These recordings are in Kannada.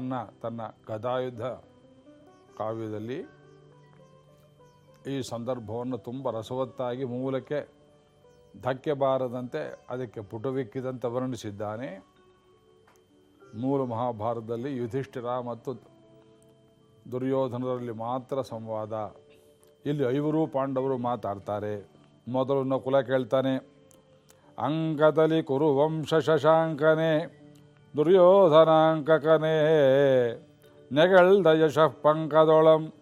ತನ್ನ ತನ್ನ ಗದಾಯುಧ ಕಾವ್ಯದಲ್ಲಿ ಈ ಸಂದರ್ಭವನ್ನು ತುಂಬ ರಸವತ್ತಾಗಿ ಮೂಲಕ್ಕೆ ಧಕ್ಕೆ ಬಾರದಂತೆ ಅದಕ್ಕೆ ಪುಟವಿಕ್ಕಿದಂತೆ ವರ್ಣಿಸಿದ್ದಾನೆ. ಮೂಲ ಮಹಾಭಾರತದಲ್ಲಿ ಯುಧಿಷ್ಠಿರ ಮತ್ತು ದುರ್ಯೋಧನರಲ್ಲಿ ಮಾತ್ರ ಸಂವಾದ. ಇಲ್ಲಿ ಐವರು ಪಾಂಡವರು ಮಾತಾಡ್ತಾರೆ. ಮೊದಲನ್ನು ಕುಲ ಕೇಳ್ತಾನೆ. ಅಂಕದಲ್ಲಿ ಕುರು ವಂಶ ಶಶಾಂಕನೇ. ದುರ್ಯೋಧನಾಂಕಕನೇ ನೆಗಳ್ದ ಯಶಃ ಪಂಕದೊಳಂ.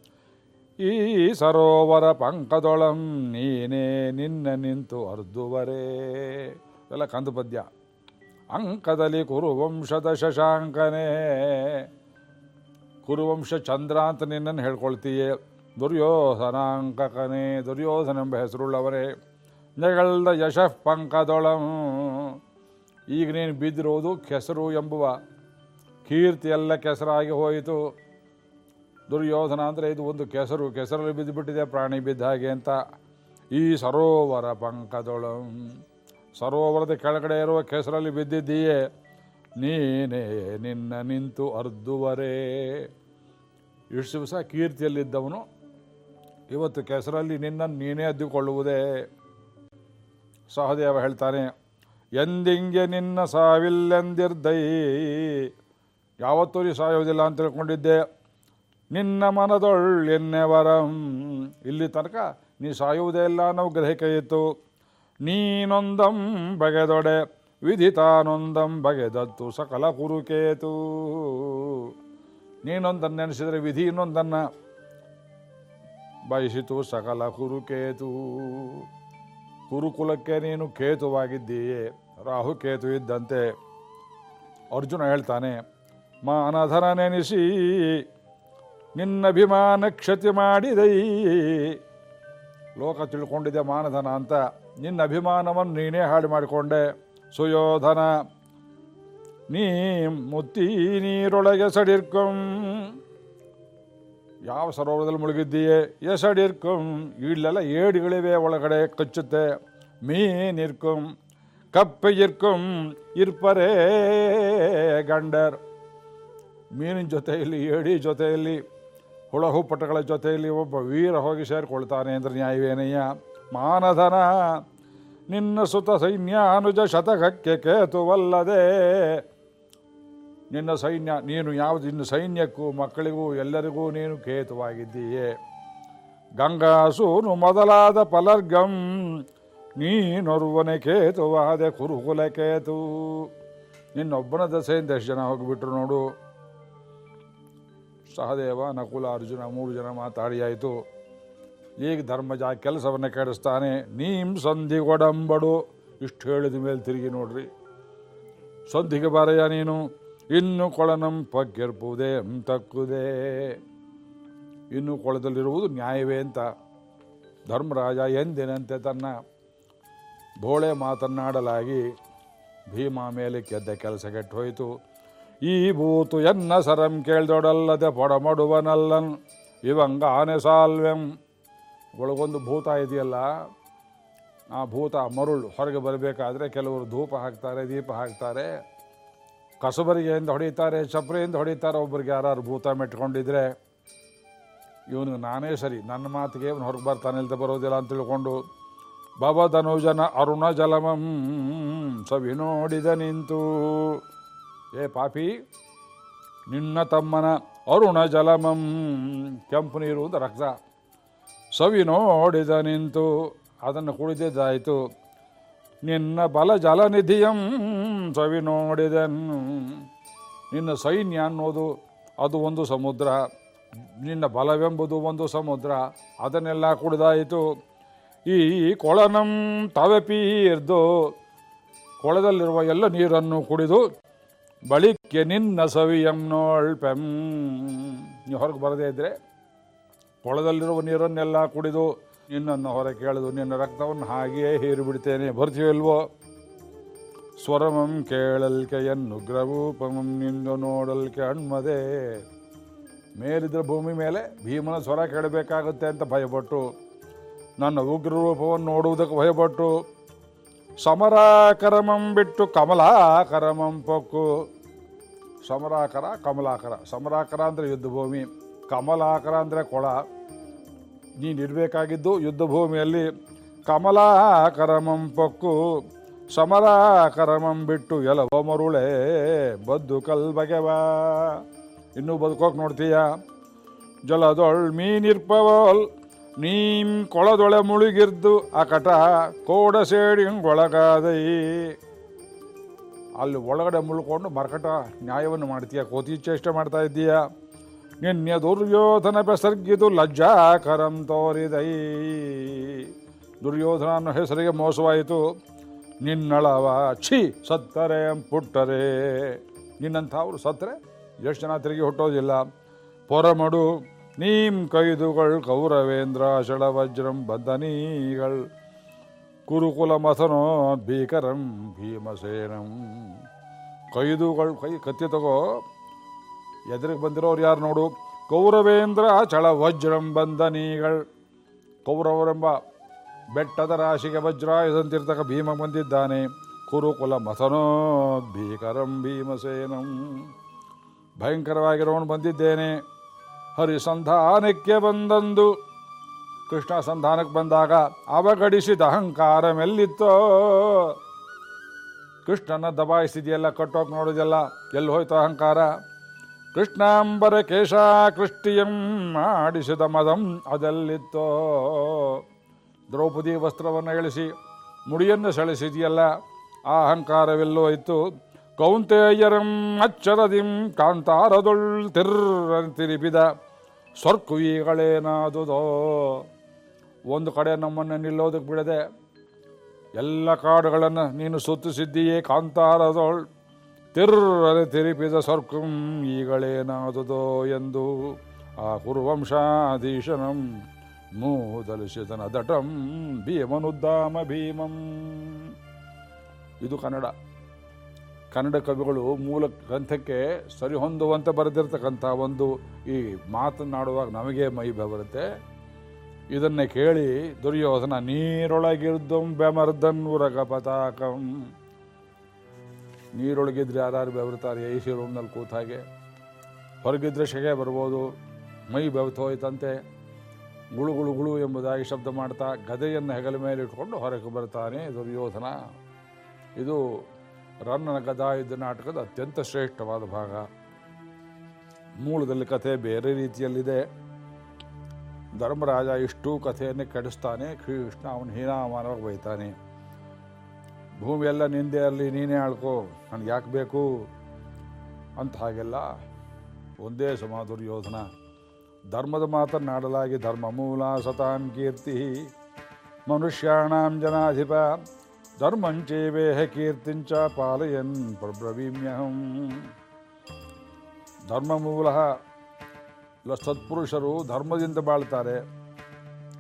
ಈ ಸರೋವರ ಪಂಕದೊಳಂ ನೀನೇ ನಿನ್ನ ನಿಂತು ಅರ್ದುವರೇ. ಎಲ್ಲ ಕಂದು ಪದ್ಯ ಅಂಕದಲ್ಲಿ ಕುರುವಂಶದ ಶಶಾಂಕನೇ. ಕುರುವಂಶ ಚಂದ್ರ ಅಂತ ನಿನ್ನನ್ನು ಹೇಳ್ಕೊಳ್ತೀಯೇ. ದುರ್ಯೋಧನಾಂಕಕನೇ ದುರ್ಯೋಧನೆಂಬ ಹೆಸರುಳ್ಳವರೇ. ನೆಗಳ್ದ ಯಶಃ ಪಂಕದೊಳಂ. ಈಗ ನೀನು ಬಿದ್ದಿರುವುದು ಕೆಸರು ಎಂಬುವ. ಕೀರ್ತಿ ಎಲ್ಲ ಕೆಸರಾಗಿ ಹೋಯಿತು. ದುರ್ಯೋಧನ ಅಂದರೆ ಇದು ಒಂದು ಕೆಸರು. ಕೆಸರಲ್ಲಿ ಬಿದ್ದುಬಿಟ್ಟಿದೆ, ಪ್ರಾಣಿ ಬಿದ್ದ ಹಾಗೆ ಅಂತ. ಈ ಸರೋವರ ಪಂಕದೊಳಂ, ಸರೋವರದ ಕೆಳಗಡೆ ಇರುವ ಕೆಸರಲ್ಲಿ ಬಿದ್ದಿದ್ದೀಯೇ. ನೀನೇ ನಿನ್ನ ನಿಂತು ಅರ್ದುವರೇ. ಇಷ್ಟು ದಿವಸ ಕೀರ್ತಿಯಲ್ಲಿದ್ದವನು. ಇವತ್ತು ಕೆಸರಲ್ಲಿ ನಿನ್ನನ್ನು ನೀನೇ ಅದ್ದುಕೊಳ್ಳುವುದೇ. ಸಹದೇವ ಹೇಳ್ತಾನೆ ಎಂದಿಂಗೆ ನಿನ್ನ ಸಾವಿಲ್ಲೆಂದಿರ್ದೈ. ಯಾವತ್ತೂ ನೀ ಸಾಯೋದಿಲ್ಲ ಅಂತ ತಿಳ್ಕೊಂಡಿದ್ದೆ. ನಿನ್ನ ಮನದೊಳ್ಳೆನ್ನೆವರಂ. ಇಲ್ಲಿ ತನಕ ನೀ ಸಾಯುವುದೇ ಇಲ್ಲ ಅನ್ನೋ ಗ್ರಹಿಕೆ ನೀನೊಂದಂ ಬಗೆದೊಡೆ, ವಿಧಿತಾನೊಂದಂ ಬಗೆದತ್ತು ಸಕಲ ಕುರುಕೇತು. ನೀನೊಂದನ್ನು ನೆನೆಸಿದರೆ ವಿಧಿ ಇನ್ನೊಂದನ್ನು. ಬಯಸಿತು ಸಕಲ ಕುರುಕೇತು. ಕುರುಕುಲಕ್ಕೆ ನೀನು ಕೇತುವಾಗಿದ್ದೀಯೇ? ರಾಹು ಕೇತು ಇದ್ದಂತೆ ಅರ್ಜುನ ಹೇಳ್ತಾನೆ ಮಾನಧನ ನೆನೆಸಿ ನಿನ್ನಭಿಮಾನ ಕ್ಷತಿ ಮಾಡಿದೈ. ಲೋಕ ತಿಳ್ಕೊಂಡಿದೆ ಮಾನಧನ ಅಂತ, ನಿನ್ನ ಅಭಿಮಾನವನ್ನು ನೀನೇ ಹಾಳು ಮಾಡಿಕೊಂಡೆ. ಸುಯೋಧನ, ನೀ ಮುತ್ತಿ ನೀರೊಳಗೆ ಸಡಿರ್ಕಂ. ಯಾವ ಸರೋವರದಲ್ಲಿ ಮುಳುಗಿದ್ದೀಯೇ? ಎಸಡಿರ್ಕಂ ಇಲ್ಲೆಲ್ಲ ಏಡಿಗಳಿವೆ ಒಳಗಡೆ ಕಚ್ಚುತ್ತೆ. ಮೀನಿರ್ಕಂ ಕಪ್ಪೆ ಇರ್ಕಂ ಇರ್ಪರೇ ಗಂಡರ್. ಮೀನಿನ ಜೊತೆಯಲ್ಲಿ, ಏಡಿ ಜೊತೆಯಲ್ಲಿ ಹುಳ ಹುಪ್ಪಟಗಳ ಜೊತೆಯಲ್ಲಿ ಒಬ್ಬ ವೀರ ಹೋಗಿ ಸೇರಿಕೊಳ್ತಾನೆ ಅಂದ್ರೆ ನ್ಯಾಯವೇನಯ್ಯ ಮಾನಧನ. ನಿನ್ನ ಸುತ ಸೈನ್ಯ ಅನುಜ ಶತಕಕ್ಕೆ ಕೇತುವಲ್ಲದೆ ನಿನ್ನ ಸೈನ್ಯ, ನೀನು ಯಾವುದು ಇನ್ನು ಸೈನ್ಯಕ್ಕೂ ಮಕ್ಕಳಿಗೂ ಎಲ್ಲರಿಗೂ ನೀನು ಖೇತವಾಗಿದ್ದೀಯೇ ಗಂಗಾಸೂನು ಮೊದಲಾದ ಪಲರ್ಗಂ, ನೀನೊರ್ವನೆ ಕೇತುವಾದೆ ಕುರುಕುಲ ಕೇತು. ನಿನ್ನೊಬ್ಬನ ದಸೆಯಿಂದ ಎಷ್ಟು ಜನ ಹೋಗಿಬಿಟ್ರು ನೋಡು. ಸಹದೇವ, ನಕುಲ, ಅರ್ಜುನ ಮೂರು ಜನ ಮಾತಾಡಿಯಾಯಿತು. ಈಗ ಧರ್ಮಜ ಕೆಲಸವನ್ನು ಕೆಡಿಸ್ತಾನೆ. ನೀಂ ಸಂಧಿಗೊಡಂಬಡು ಇಷ್ಟು ಹೇಳಿದ ಮೇಲೆ ತಿರುಗಿ ನೋಡ್ರಿ. ಸಂಧಿಗೆ ಬಾರಯ್ಯ ನೀನು? ಇನ್ನು ಕೊಳನಂ ಪಗ್ಗಿರ್ಪುದೇ ತಕ್ಕುದೇ. ಇನ್ನು ಕೊಳದಲ್ಲಿರುವುದು ನ್ಯಾಯವೇ ಅಂತ ಧರ್ಮರಾಜ ಎಂದಿನಂತೆ ತನ್ನ ಬೋಳೆ ಮಾತನ್ನಾಡಲಾಗಿ ಭೀಮ ಮೇಲೆ ಕೆದ್ದ ಕೆಲಸ ಕೆಟ್ಟು ಹೋಯಿತು ಈ ಭೂತು ಎನ್ನ ಸರಂ ಕೇಳ್ದೊಡಲ್ಲದೆ ಪೊಡಮಡುವನಲ್ಲನ್ ಇವಂಗ ಆನೆ ಸಾಲ್ವೆಂ. ಒಳಗೊಂದು ಭೂತ ಇದೆಯಲ್ಲ, ಆ ಭೂತ ಮರುಳು ಹೊರಗೆ ಬರಬೇಕಾದ್ರೆ ಕೆಲವರು ಧೂಪ ಹಾಕ್ತಾರೆ, ದೀಪ ಹಾಕ್ತಾರೆ. ಕಸಬರಿಗೆಯಿಂದ ಹೊಡಿತಾರೆ, ಚಪ್ರೆಯಿಂದ ಹೊಡಿತಾರೆ, ಒಬ್ಬರಿಗೆ ಯಾರು ಭೂತ ಮೆಟ್ಕೊಂಡಿದ್ರೆ ಇವನಿಗೆ ನಾನೇ ಸರಿ, ನನ್ನ ಮಾತಿಗೆ ಇವನು ಹೊರಗೆ ಬರ್ತಾನೆ, ಇಲ್ದ ಬರೋದಿಲ್ಲ ಅಂತ ತಿಳ್ಕೊಂಡು ಭವಧನುಜನ ಅರುಣ ಜಲಮಂ, ಸವಿ ನೋಡಿದ ನಿಂತು. ಏ ಪಾಪಿ, ನಿನ್ನ ತಮ್ಮನ ಅರುಣ ಜಲಮಂ, ಕೆಂಪು ನೀರು ಅಂತ ರಕ್ತ. ಸವಿ ನೋಡಿದ ನಿಂತು, ಅದನ್ನು ಕುಡಿದಿದ್ದಾಯಿತು. ನಿನ್ನ ಬಲ ಜಲನಿಧಿಯಂ ಸವಿ ನೋಡಿದನು. ನಿನ್ನ ಸೈನ್ಯ ಅನ್ನೋದು ಅದು ಒಂದು ಸಮುದ್ರ. ನಿನ್ನ ಬಲವೆಂಬುದು ಒಂದು ಸಮುದ್ರ. ಅದನ್ನೆಲ್ಲ ಕುಡಿದಾಯಿತು. ಈ ಕೊಳನಂ ತವೆಪೀರ್ದು ಕೊಳದಲ್ಲಿರುವ ಎಲ್ಲ ನೀರನ್ನು ಕುಡಿದು ಬಳಿಕೆ ನಿನ್ನ ಸವಿಯಂ ನೋಳ್ಪೆಂ. ನೀವು ಹೊರಗೆ ಬರದೇ ಇದ್ದರೆ ಕೊಳದಲ್ಲಿರುವ ನೀರನ್ನೆಲ್ಲ ಕುಡಿದು ನಿನ್ನನ್ನು ಹೊರ ಕೇಳಿದು ನಿನ್ನ ರಕ್ತವನ್ನು ಹಾಗೆಯೇ ಹೀರಿಬಿಡ್ತೇನೆ. ಬರ್ತೀವಿಲ್ವೋ ಸ್ವರಮಂ ಕೇಳಲ್ಕೆಯನ್ನು ಗ್ರವೂಪಮಂ ನಿಂದು ನೋಡಲ್ಕೆ ಅಣ್ಮದೆ. ಮೇಲಿದ್ರೆ ಭೂಮಿ ಮೇಲೆ ಭೀಮನ ಸ್ವರ ಕೇಳಬೇಕಾಗುತ್ತೆ ಅಂತ ಭಯಪಟ್ಟು, ನನ್ನ ಉಗ್ರ ರೂಪವನ್ನು ನೋಡುವುದಕ್ಕೆ ಭಯಪಟ್ಟು, ಸಮರಾಕರಮಂ ಬಿಟ್ಟು ಕಮಲಾಕರಮಂ ಪೊಕ್ಕು. ಸಮರಾಕರ, ಕಮಲಾಕರ. ಸಮರಾಕರ ಅಂದರೆ ಯುದ್ಧಭೂಮಿ. ಕಮಲಾಕರ ಅಂದರೆ ಕೊಳ. ನೀನಿರಬೇಕಾಗಿದ್ದು ಯುದ್ಧಭೂಮಿಯಲ್ಲಿ ಕಮಲಾಕರಮಂ ಪೊಕ್ಕು, ಸಮರಾಕರಮಂ ಬಿಟ್ಟು ಎಲವ ಮರುಳೆ ಬದ್ದು ಕಲ್ ಬಗೆವಾ ಇನ್ನೂ ಬದುಕೋಕೆ ನೋಡ್ತೀಯ? ಜಲದೊಳ್ ಮೀನಿರ್ಪವಲ್, ನೀಂ ಕೊಳದೊಳೆ ಮುಳುಗಿರ್ದು ಅಕಟ ಕೋಡ ಸೇಡಿ ಒಳಗಾದೈ. ಅಲ್ಲಿ ಒಳಗಡೆ ಮುಳ್ಕೊಂಡು ಮರಕಟ ನ್ಯಾಯವನ್ನು ಮಾಡ್ತೀಯ? ಕೋತಿ ಚೇಷ್ಟೆ ಮಾಡ್ತಾ ಇದ್ದೀಯ? ನಿನ್ನೆ ದುರ್ಯೋಧನ ಬೆಸರ್ಗಿದು ಲಜ್ಜಾಕರಂ ತೋರಿದೈ. ದುರ್ಯೋಧನ ಹೆಸರಿಗೆ ಮೋಸವಾಯಿತು. ನಿನ್ನಳವ ಛೀ, ಸತ್ತರೆ ಪುಟ್ಟರೆ. ನಿನ್ನಂಥವ್ರು ಸತ್ತರೆ ಎಷ್ಟು ಜನ ತಿರುಗಿ ಹುಟ್ಟೋದಿಲ್ಲ. ಪೊರಮಡು, ನೀಂ ಕೈದುಗಳು ಕೌರವೇಂದ್ರ ಶಳವಜ್ರಂ ಬದನೀಗಳು. ಕುರುಕುಲ ಮಥನೋ ಭೀಕರಂ ಭೀಮಸೇನಂ. ಕೈದುಗಳು ಕೈ ಕತ್ತಿ ತಗೋ ಎದುರಿಗೆ ಬಂದಿರೋರು ಯಾರು ನೋಡು? ಕೌರವೇಂದ್ರ ಚಳ ವಜ್ರಂ ಬಂದನೀಗಳು ಕೌರವರೆಂಬ ಬೆಟ್ಟದ ರಾಶಿಗೆ ವಜ್ರಾಯುಧಂತಿರ್ತಕ ಭೀಮ ಬಂದಿದ್ದಾನೆ. ಕುರುಕುಲ ಮಥನೋ ಭೀಕರಂ ಭೀಮಸೇನಂ. ಭಯಂಕರವಾಗಿರೋನು ಬಂದಿದ್ದೇನೆ. ಹರಿಸಂಧಾನಕ್ಕೆ ಬಂದಂದು. ಕೃಷ್ಣ ಸಂಧಾನಕ್ಕೆ ಬಂದಾಗ ಅವಗಡಿಸಿದ ಅಹಂಕಾರ ಮೆಲ್ಲಿತ್ತೋ. ಕೃಷ್ಣನ ದಬಾಯಿಸಿದೆಯಲ್ಲ ಕಟ್ಟೋಕೆ ನೋಡಿದೆಲ್ಲ ಎಲ್ಲಿ ಹೋಯ್ತು ಅಹಂಕಾರ? ಕೃಷ್ಣಾಂಬರ ಕೇಶ ಕೃಷ್ಟಿಯಂ ಮಾಡಿಸಿದ ಮದಂ ಅದಲ್ಲಿತ್ತೋ. ದ್ರೌಪದಿ ವಸ್ತ್ರವನ್ನು ಇಳಿಸಿ ಮುಡಿಯನ್ನು ಸೆಳೆಸಿದೆಯಲ್ಲ, ಆ ಅಹಂಕಾರವೆಲ್ಲೋ ಇತ್ತು. ಕೌಂತೆಯರಂ ಅಚ್ಚರದಿಂ ಕಾಂತಾರದೊಳ್ ಸ್ವರ್ಕು ಸ್ವರ್ಕುಯಿಗಳೇನಾದುದೋ. ಒಂದು ಕಡೆ ನಮ್ಮನ್ನು ನಿಲ್ಲೋದಕ್ಕೆ ಬಿಡದೆ ಎಲ್ಲ ಕಾಡುಗಳನ್ನು ನೀನು ಸುತ್ತಿಸಿದ್ದೀಯೇ ಕಾಂತಾರದೊಳ್. ತಿರ್ರರೆ ತಿರುಪಿದ ಸ್ವರ್ಕಂ ಈಗಳೇನಾದುದೋ ಎಂದು ಆ ಕುರುವಂಶಾಧೀಶನಂ ಮೂದಲಿಸಿದನ ದಟಂ ಭೀಮನುದ್ದಾಮ ಭೀಮಂ. ಇದು ಕನ್ನಡ. ಕನ್ನಡ ಕವಿಗಳು ಮೂಲ ಗ್ರಂಥಕ್ಕೆ ಸರಿ ಹೊಂದುವಂತೆ ಬರೆದಿರ್ತಕ್ಕಂಥ ಒಂದು ಈ ಮಾತನಾಡುವಾಗ ನಮಗೆ ಮೈ ಬರುತ್ತೆ ಇದನ್ನೇ ಕೇಳಿ ದುರ್ಯೋಧನ ನೀರೊಳಗಿರ್ದಂ ಬೆಮರ್ದನ್ ಉರಗ ಪತಾಕಂ. ನೀರೊಳಗಿದ್ರೆ ಯಾರು ಬೆವರ್ತಾರೆ ಎ ಸಿ ರೂಮ್ನಲ್ಲಿ ಕೂತ ಹಾಗೆ. ಹೊರಗಿದ್ರೆ ಶೆಗೆ ಬರ್ಬೋದು, ಮೈ ಬೆವತು ಹೋಯ್ತಂತೆ. ಗುಳು ಗುಳು ಗುಳು ಎಂಬುದಾಗಿ ಶಬ್ದ ಮಾಡ್ತಾ ಗದೆಯನ್ನು ಹೆಗಲ ಮೇಲೆ ಇಟ್ಕೊಂಡು ಹೊರಗೆ ಬರ್ತಾನೆ ದುರ್ಯೋಧನ ಇದು ರನ್ನನ ಗದಾ ಯುದ್ಧ ನಾಟಕದ ಅತ್ಯಂತ ಶ್ರೇಷ್ಠವಾದ ಭಾಗ. ಮೂಲದಲ್ಲಿ ಕಥೆ ಬೇರೆ ರೀತಿಯಲ್ಲಿದೆ. ಧರ್ಮರಾಜ ಇಷ್ಟು ಕಥೆಯನ್ನೇ ಕೆಡಿಸ್ತಾನೆ. ಕೃಷ್ಣ ಅವನು ಹೀನಾಮಾನವಾಗಿ ಬೈತಾನೆ. ಭೂಮಿಯೆಲ್ಲ ನಿಂದೆ ಅಲ್ಲಿ ನೀನೇ ಆಳ್ಕೋ, ನನಗೆ ಯಾಕೆ ಬೇಕು? ಅಂತ ಹಾಗೆಲ್ಲ ಒಂದೇ ಸಮ ದುರ್ಯೋಧನ ಧರ್ಮದ ಮಾತನ್ನಾಡಲಾಗಿ ಧರ್ಮ ಮೂಲ ಸತಾಂ ಕೀರ್ತಿ. ಮನುಷ್ಯಾಣಾಂ ಜನಾಧಿಪ ಧರ್ಮಂಚೇವೇಹ ಕೀರ್ತಿಂಚ ಪಾಲಯನ್ ಪ್ರಬ್ರವೀಮ್ಯಹಂ. ಧರ್ಮ ಮೂಲ ಸತ್ಪುರುಷರು ಧರ್ಮದಿಂದ ಬಾಳ್ತಾರೆ.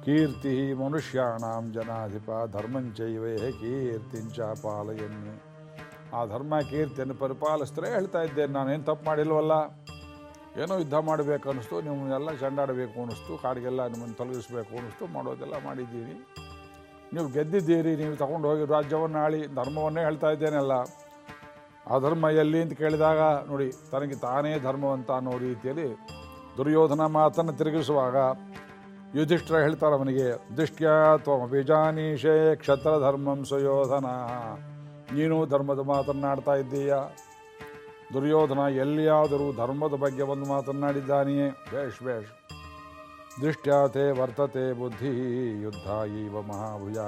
ಕೀರ್ತಿ ಮನುಷ್ಯಾಣಾಂ ಜನಾಧಿಪ ಧರ್ಮಂಚೈವೇಹ ಕೀರ್ತಿಂಚ ಪಾಲಯನ್ ಆ ಧರ್ಮ ಕೀರ್ತಿಯನ್ನು ಪರಿಪಾಲಿಸಿದ್ರೆ ಹೇಳ್ತಾ ಇದ್ದೇನೆ ಏನು ತಪ್ಪು ಮಾಡಿಲ್ವಲ್ಲ? ಏನೋ ಯುದ್ಧ ಮಾಡಬೇಕು ಅನ್ನಿಸ್ತು, ನಿಮ್ಮನ್ನೆಲ್ಲ ಚಂಡಾಡಬೇಕು ಅನ್ನಿಸ್ತು, ಕಾಡಿಗೆಲ್ಲ ನಿಮ್ಮನ್ನು ತೊಲಗಿಸ್ಬೇಕು ಅನ್ನಿಸ್ತು, ಮಾಡೋದೆಲ್ಲ ಮಾಡಿದ್ದೀನಿ. ನೀವು ಗೆದ್ದಿದ್ದೀರಿ, ನೀವು ತಗೊಂಡು ಹೋಗಿ ರಾಜ್ಯವನ್ನು ಆಳಿ, ಧರ್ಮವನ್ನೇ ಹೇಳ್ತಾ ಇದ್ದೇನೆಲ್ಲ. ಆ ಧರ್ಮ ಎಲ್ಲಿ ಅಂತ ಕೇಳಿದಾಗ, ನೋಡಿ, ತನಗೆ ತಾನೇ ಧರ್ಮವಂತ ಅನ್ನೋ ರೀತಿಯಲ್ಲಿ ದುರ್ಯೋಧನ ಮಾತನ್ನು ತಿರುಗಿಸುವಾಗ ಯುಧಿಷ್ಠಿರ ಹೇಳ್ತಾರೆ ಅವನಿಗೆ, ದೃಷ್ಟ್ಯಾ ತ್ವಮಭಿಜಾನೀಶೇ ಕ್ಷತ್ರ ಧರ್ಮಂ ಸುಯೋಧನ, ನೀನು ಧರ್ಮದ ಮಾತನ್ನಾಡ್ತಾ ಇದ್ದೀಯ? ದುರ್ಯೋಧನ ಎಲ್ಲಿಯಾದರೂ ಧರ್ಮದ ಬಗ್ಗೆ ಒಂದು ಮಾತನ್ನಾಡಿದ್ದಾನೆಯೇ? ಬೇಷ್ ಬೇಷ್. ದೃಷ್ಟ್ಯಾತೆ ವರ್ತತೆ ಬುದ್ಧಿ ಯುದ್ಧ ಈವ ಮಹಾಭುಜ.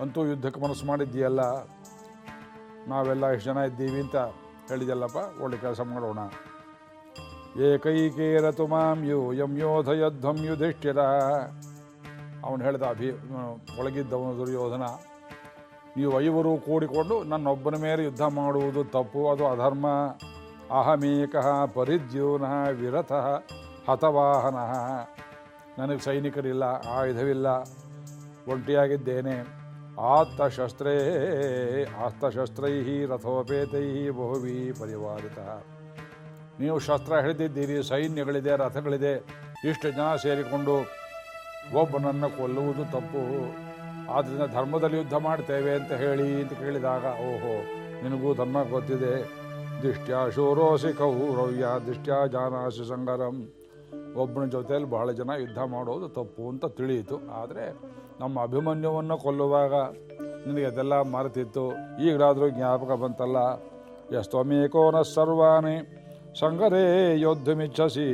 ಅಂತೂ ಯುದ್ಧಕ್ಕೆ ಮನಸ್ಸು ಮಾಡಿದ್ದೀಯಲ್ಲ? ನಾವೆಲ್ಲ ಎಷ್ಟು ಜನ ಇದ್ದೀವಿ ಅಂತ ಹೇಳಿದೆಲ್ಲಪ್ಪ ಒಳ್ಳೆ ಕೆಲಸ ಮಾಡೋಣ. ಏಕೈಕೇರತು ಮಾಂ ಯು ಯಂ ಯೋಧಯಧ್ವಂ ಯುಧಿಷ್ಠಿರ. ಅವನು ಹೇಳ್ದ ಅಭಿ ಒಳಗಿದ್ದವನು ದುರ್ಯೋಧನ, ನೀವು ಐವರು ಕೂಡಿಕೊಂಡು ನನ್ನೊಬ್ಬನ ಮೇಲೆ ಯುದ್ಧ ಮಾಡುವುದು ತಪ್ಪು, ಅದು ಅಧರ್ಮ. ಅಹಮೇಕಃ ಪರಿದ್ಯೂನಃ ವಿರಥ ಹತವಾಹನ. ನನಗೆ ಸೈನಿಕರಿಲ್ಲ, ಆಯುಧವಿಲ್ಲ, ಒಂಟಿಯಾಗಿದ್ದೇನೆ. ಆತ್ತಶಸ್ತ್ರೇ ಆಸ್ತಶಸ್ತ್ರೈ ರಥೋಪೇತೈ ಬಹುವಿ ಪರಿವಾರಿತ. ನೀವು ಶಸ್ತ್ರ ಹಿಡಿದಿದ್ದೀರಿ, ಸೈನ್ಯಗಳಿದೆ, ರಥಗಳಿದೆ, ಇಷ್ಟು ಜನ ಸೇರಿಕೊಂಡು ಒಬ್ಬನನ್ನು ಕೊಲ್ಲುವುದು ತಪ್ಪು. ಆದ್ದರಿಂದ ಧರ್ಮದಲ್ಲಿ ಯುದ್ಧ ಮಾಡ್ತೇವೆ ಅಂತ ಹೇಳಿ ಅಂತ ಕೇಳಿದಾಗ, ಓಹೋ, ನಿನಗೂ ಧರ್ಮ ಗೊತ್ತಿದೆ. ದಿಷ್ಟ್ಯಾ ಶೂರೋಸಿ ಕೌರವ್ಯ, ದಿಷ್ಟ್ಯಾ ಜಾನಾಸಿ ಸಂಗರಂ. ಒಬ್ಬನ ಜೊತೆಯಲ್ಲಿ ಬಹಳ ಜನ ಯುದ್ಧ ಮಾಡೋದು ತಪ್ಪು ಅಂತ ತಿಳಿಯಿತು. ಆದರೆ ನಮ್ಮ ಅಭಿಮನ್ಯುವನ್ನು ಕೊಲ್ಲುವಾಗ ನಿನಗೆ ಅದೆಲ್ಲ ಮರೆತಿತ್ತು. ಈಗಲಾದರೂ ಜ್ಞಾಪಕ ಬಂತಲ್ಲ? ಎಷ್ಟೊಮೇಕೋನ ಸರ್ವಾಣಿ. ಸಂಗರೇ ಯೋದ್ಧಮಿಚ್ಛಸಿ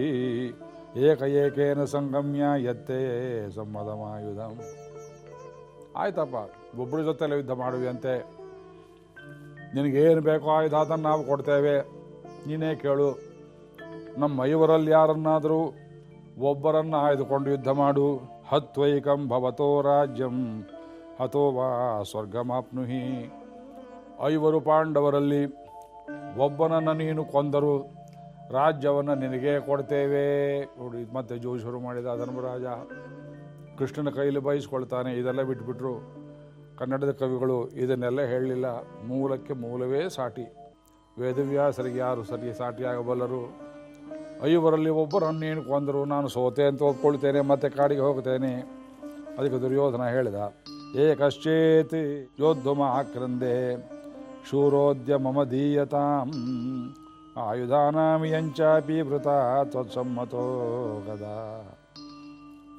ಏಕ ಏಕೇನ ಸಂಗಮ್ಯ ಎತ್ತೇ ಸಮ್ಮದಮಾಯುಧ. ಆಯ್ತಪ್ಪ ಒಬ್ಬರ ಜೊತೆಲೆ ಯುದ್ಧ ಮಾಡುವಂತೆ ನಿನಗೇನು ಬೇಕೋ ಆಯುಧ ಅದನ್ನು ನಾವು ಕೊಡ್ತೇವೆ. ನೀನೇ ಕೇಳು, ನಮ್ಮ ಐವರಲ್ಲಿ ಯಾರನ್ನಾದರೂ ಒಬ್ಬರನ್ನು ಆಯ್ದುಕೊಂಡು ಯುದ್ಧ ಮಾಡು. ಹತ್ವೈಕಂ ಭವತೋ ರಾಜ್ಯಂ, ಹತೋ ವಾ ಸ್ವರ್ಗಮಾಪ್ನುಹಿ. ಐವರು ಪಾಂಡವರಲ್ಲಿ ಒಬ್ಬನನ್ನು ನೀನು ಕೊಂದರು ರಾಜ್ಯವನ್ನು ನಿನಗೆ ಕೊಡ್ತೇವೆ. ನೋಡಿ ಮತ್ತೆ ಜೋ ಶುರು ಮಾಡಿದ ಧರ್ಮರಾಜ. ಕೃಷ್ಣನ ಕೈಲಿ ಬಯಸ್ಕೊಳ್ತಾನೆ, ಇದೆಲ್ಲ ಬಿಟ್ಬಿಟ್ರು. ಕನ್ನಡದ ಕವಿಗಳು ಇದನ್ನೆಲ್ಲ ಹೇಳಲಿಲ್ಲ. ಮೂಲಕ್ಕೆ ಮೂಲವೇ ಸಾಟಿ. ವೇದವ್ಯಾಸರಿಗೆ ಯಾರು ಸರಿ ಸಾಟಿಯಾಗಬಲ್ಲರು? ಐವರಲ್ಲಿ ಒಬ್ಬರು ನೀನು ಕೊಂದರು, ನಾನು ಸೋತೆ ಅಂತ ಒಪ್ಕೊಳ್ತೇನೆ, ಮತ್ತೆ ಕಾಡಿಗೆ ಹೋಗ್ತೇನೆ. ಅದಕ್ಕೆ ದುರ್ಯೋಧನ ಹೇಳಿದ ಏಕಶ್ಚೇತ್ ಯೋದ್ಧಮ ಆಕ್ರಂದೆ ಶೂರೋದ್ಯ ಮಮ ದೀಯತಾಂ ಆಯುಧಾನಾಮಿ ಯಂಚಾಪಿ ವೃತ ತ್ವತ್ಸಮ್ಮತೋ ಗದಾ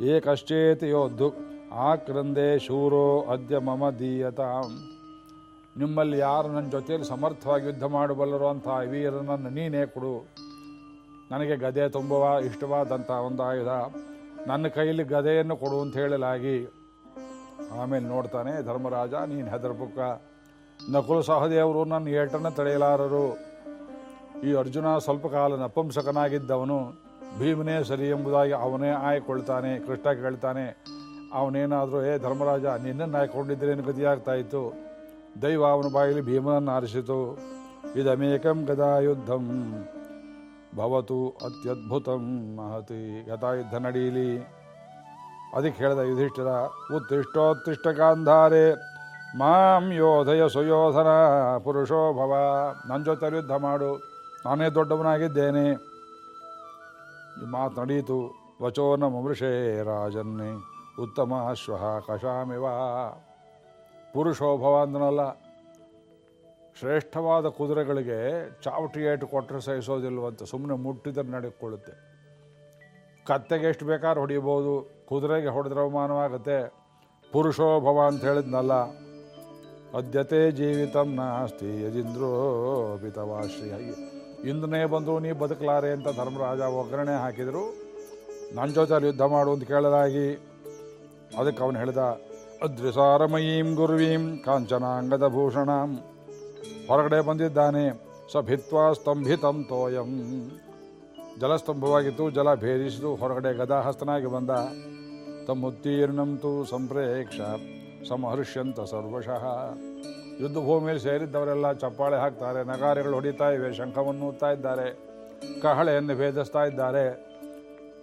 ಏಕಶ್ಚೇತ್ ಯೋದ್ದು ಆಕ್ರಂದೆ ಶೂರೋ ಅದ್ಯ ಮಮ ದೀಯತಾಂ ನಿಮ್ಮಲ್ಲಿ ಯಾರು ನನ್ನ ಜೊತೆಯಲ್ಲಿ ಸಮರ್ಥವಾಗಿ ಯುದ್ಧ ಮಾಡಬಲ್ಲರೋ ಅಂತ ವೀರನನ್ನು ನೀನೇ ಕೊಡು. ನನಗೆ ಗದೆ ತುಂಬುವ ಇಷ್ಟವಾದಂಥ ಒಂದು ಆಯುಧ. ನನ್ನ ಕೈಯಲ್ಲಿ ಗದೆಯನ್ನು ಕೊಡು ಅಂತ ಹೇಳಲಾಗಿ. ಆಮೇಲೆ ನೋಡ್ತಾನೆ, ಧರ್ಮರಾಜ, ನೀನು ಹೆದರ್ಬುಕ್ಕ. ನಕುಲು ಸಹದೇವರು ನನ್ನ ಏಟನ್ನು ತಡೆಯಲಾರರು. ಈ ಅರ್ಜುನ ಸ್ವಲ್ಪ ಕಾಲ ನಪುಂಸಕನಾಗಿದ್ದವನು ಭೀಮನೇ ಸರಿ ಎಂಬುದಾಗಿ ಅವನೇ ಆಯ್ಕೊಳ್ತಾನೆ, ಕೃಷ್ಣ ಕೇಳ್ತಾನೆ, ಅವನೇನಾದರೂ, ಏ ಧರ್ಮರಾಜ, ನಿನ್ನನ್ನು ಆಯ್ಕೊಂಡಿದ್ರೇನು ಗತಿಯಾಗ್ತಾ ಇತ್ತು. ದೈವ ಅವನ ಬಾಯಲ್ಲಿ ಭೀಮನನ್ನು ಆರಿಸಿತು. ಇದಮೇಕಂ ಗದಾ ಯುದ್ಧಂ. ಭವತು ಅತ್ಯದ್ಭುತಂ ಮಹತಿ ಗದಾಯುದ್ಧ ನಡೀಲಿ ಅದಕ್ಕೆ ಹೇಳಿದ ಯುಧಿಷ್ಠಿರ ಉತ್ತಿಷ್ಟೋತ್ತಿಷ್ಟ ಗಾಂಧಾರೆ ಮಾಂ ಯೋಧಯ ಸುಯೋಧನ ಪುರುಷೋ ಭವ. ನನ್ನ ಜೊತೆ ಯುದ್ಧ ಮಾಡು. ನಾನೇ ದೊಡ್ಡವನಾಗಿದ್ದೇನೆ. ಈ ಮಾತು ನಡೀತು. ವಚೋನ ಮಮೃಷೇ ರಾಜನ್ನೇ. ಉತ್ತಮ ಅಶ್ವಃ ಕಷಾಮಿವ ಪುರುಷೋಭವ ಅಂದನಲ್ಲ ಶ್ರೇಷ್ಠವಾದ ಕುದುರೆಗಳಿಗೆ ಚಾವಟಿ ಏಟು ಕೊಟ್ಟರೆ ಸಹಿಸೋದಿಲ್ವಂತ ಸುಮ್ಮನೆ ಮುಟ್ಟಿದ್ರೆ ನಡೆಕೊಳ್ಳುತ್ತೆ. ಕತ್ತೆಗೆ ಎಷ್ಟು ಬೇಕಾದ್ರೂ ಹೊಡಿಬೋದು. ಕುದುರೆಗೆ ಹೊಡೆದ್ರೆ ಅವಮಾನವಾಗುತ್ತೆ. ಪುರುಷೋಭವ ಅಂತ ಹೇಳಿದ್ನಲ್ಲ ಅದ್ಯತೆ ಜೀವಿತಂ ನಾಸ್ತಿ ಯದಿಂದ್ರೋ ಪಿತವಾಶ್ರಯ ಇಂದನೇ ಬಂದು ನೀ ಬದುಕಲಾರೆ ಅಂತ ಧರ್ಮರಾಜ ಒಗ್ಗರಣೆ ಹಾಕಿದರು. ನನ್ನ ಜೊತೆಲಿ ಯುದ್ಧ ಮಾಡು ಅಂತ ಕೇಳಲಾಗಿ ಅದಕ್ಕೆ ಅವನು ಹೇಳಿದ, ಅದ್ರಿಸಾರಮಯೀಂ ಗುರುವೀಂ ಕಾಂಚನಾಂಗದ ಭೂಷಣಂ. ಹೊರಗಡೆ ಬಂದಿದ್ದಾನೆ, ಸಭಿತ್ವ ಭಿತ್ವಾ ಸ್ತಂಭಿತಂ ತೋಯಂ. ಜಲಸ್ತಂಭವಾಗಿತ್ತು, ಜಲ ಭೇದಿಸಿದು ಹೊರಗಡೆ ಗದಾಹಸ್ತನಾಗಿ ಬಂದ. ತಮ್ಮ ಉತ್ತೀರ್ಣಂತೂ ಸಂಪ್ರೇಕ್ಷ, ಸಮಹರ್ಷ್ಯಂತ ಸರ್ವಶಃ. ಯುದ್ಧ ಭೂಮಿಯಲ್ಲಿ ಸೇರಿದ್ದವರೆಲ್ಲ ಚಪ್ಪಾಳೆ ಹಾಕ್ತಾರೆ, ನಗಾರಿಗಳು ಹೊಡಿತಾ ಇವೆ, ಶಂಖವನ್ನು ಊದ್ತಾ ಇದ್ದಾರೆ, ಕಹಳೆಯನ್ನು ಭೇದಿಸ್ತಾ ಇದ್ದಾರೆ.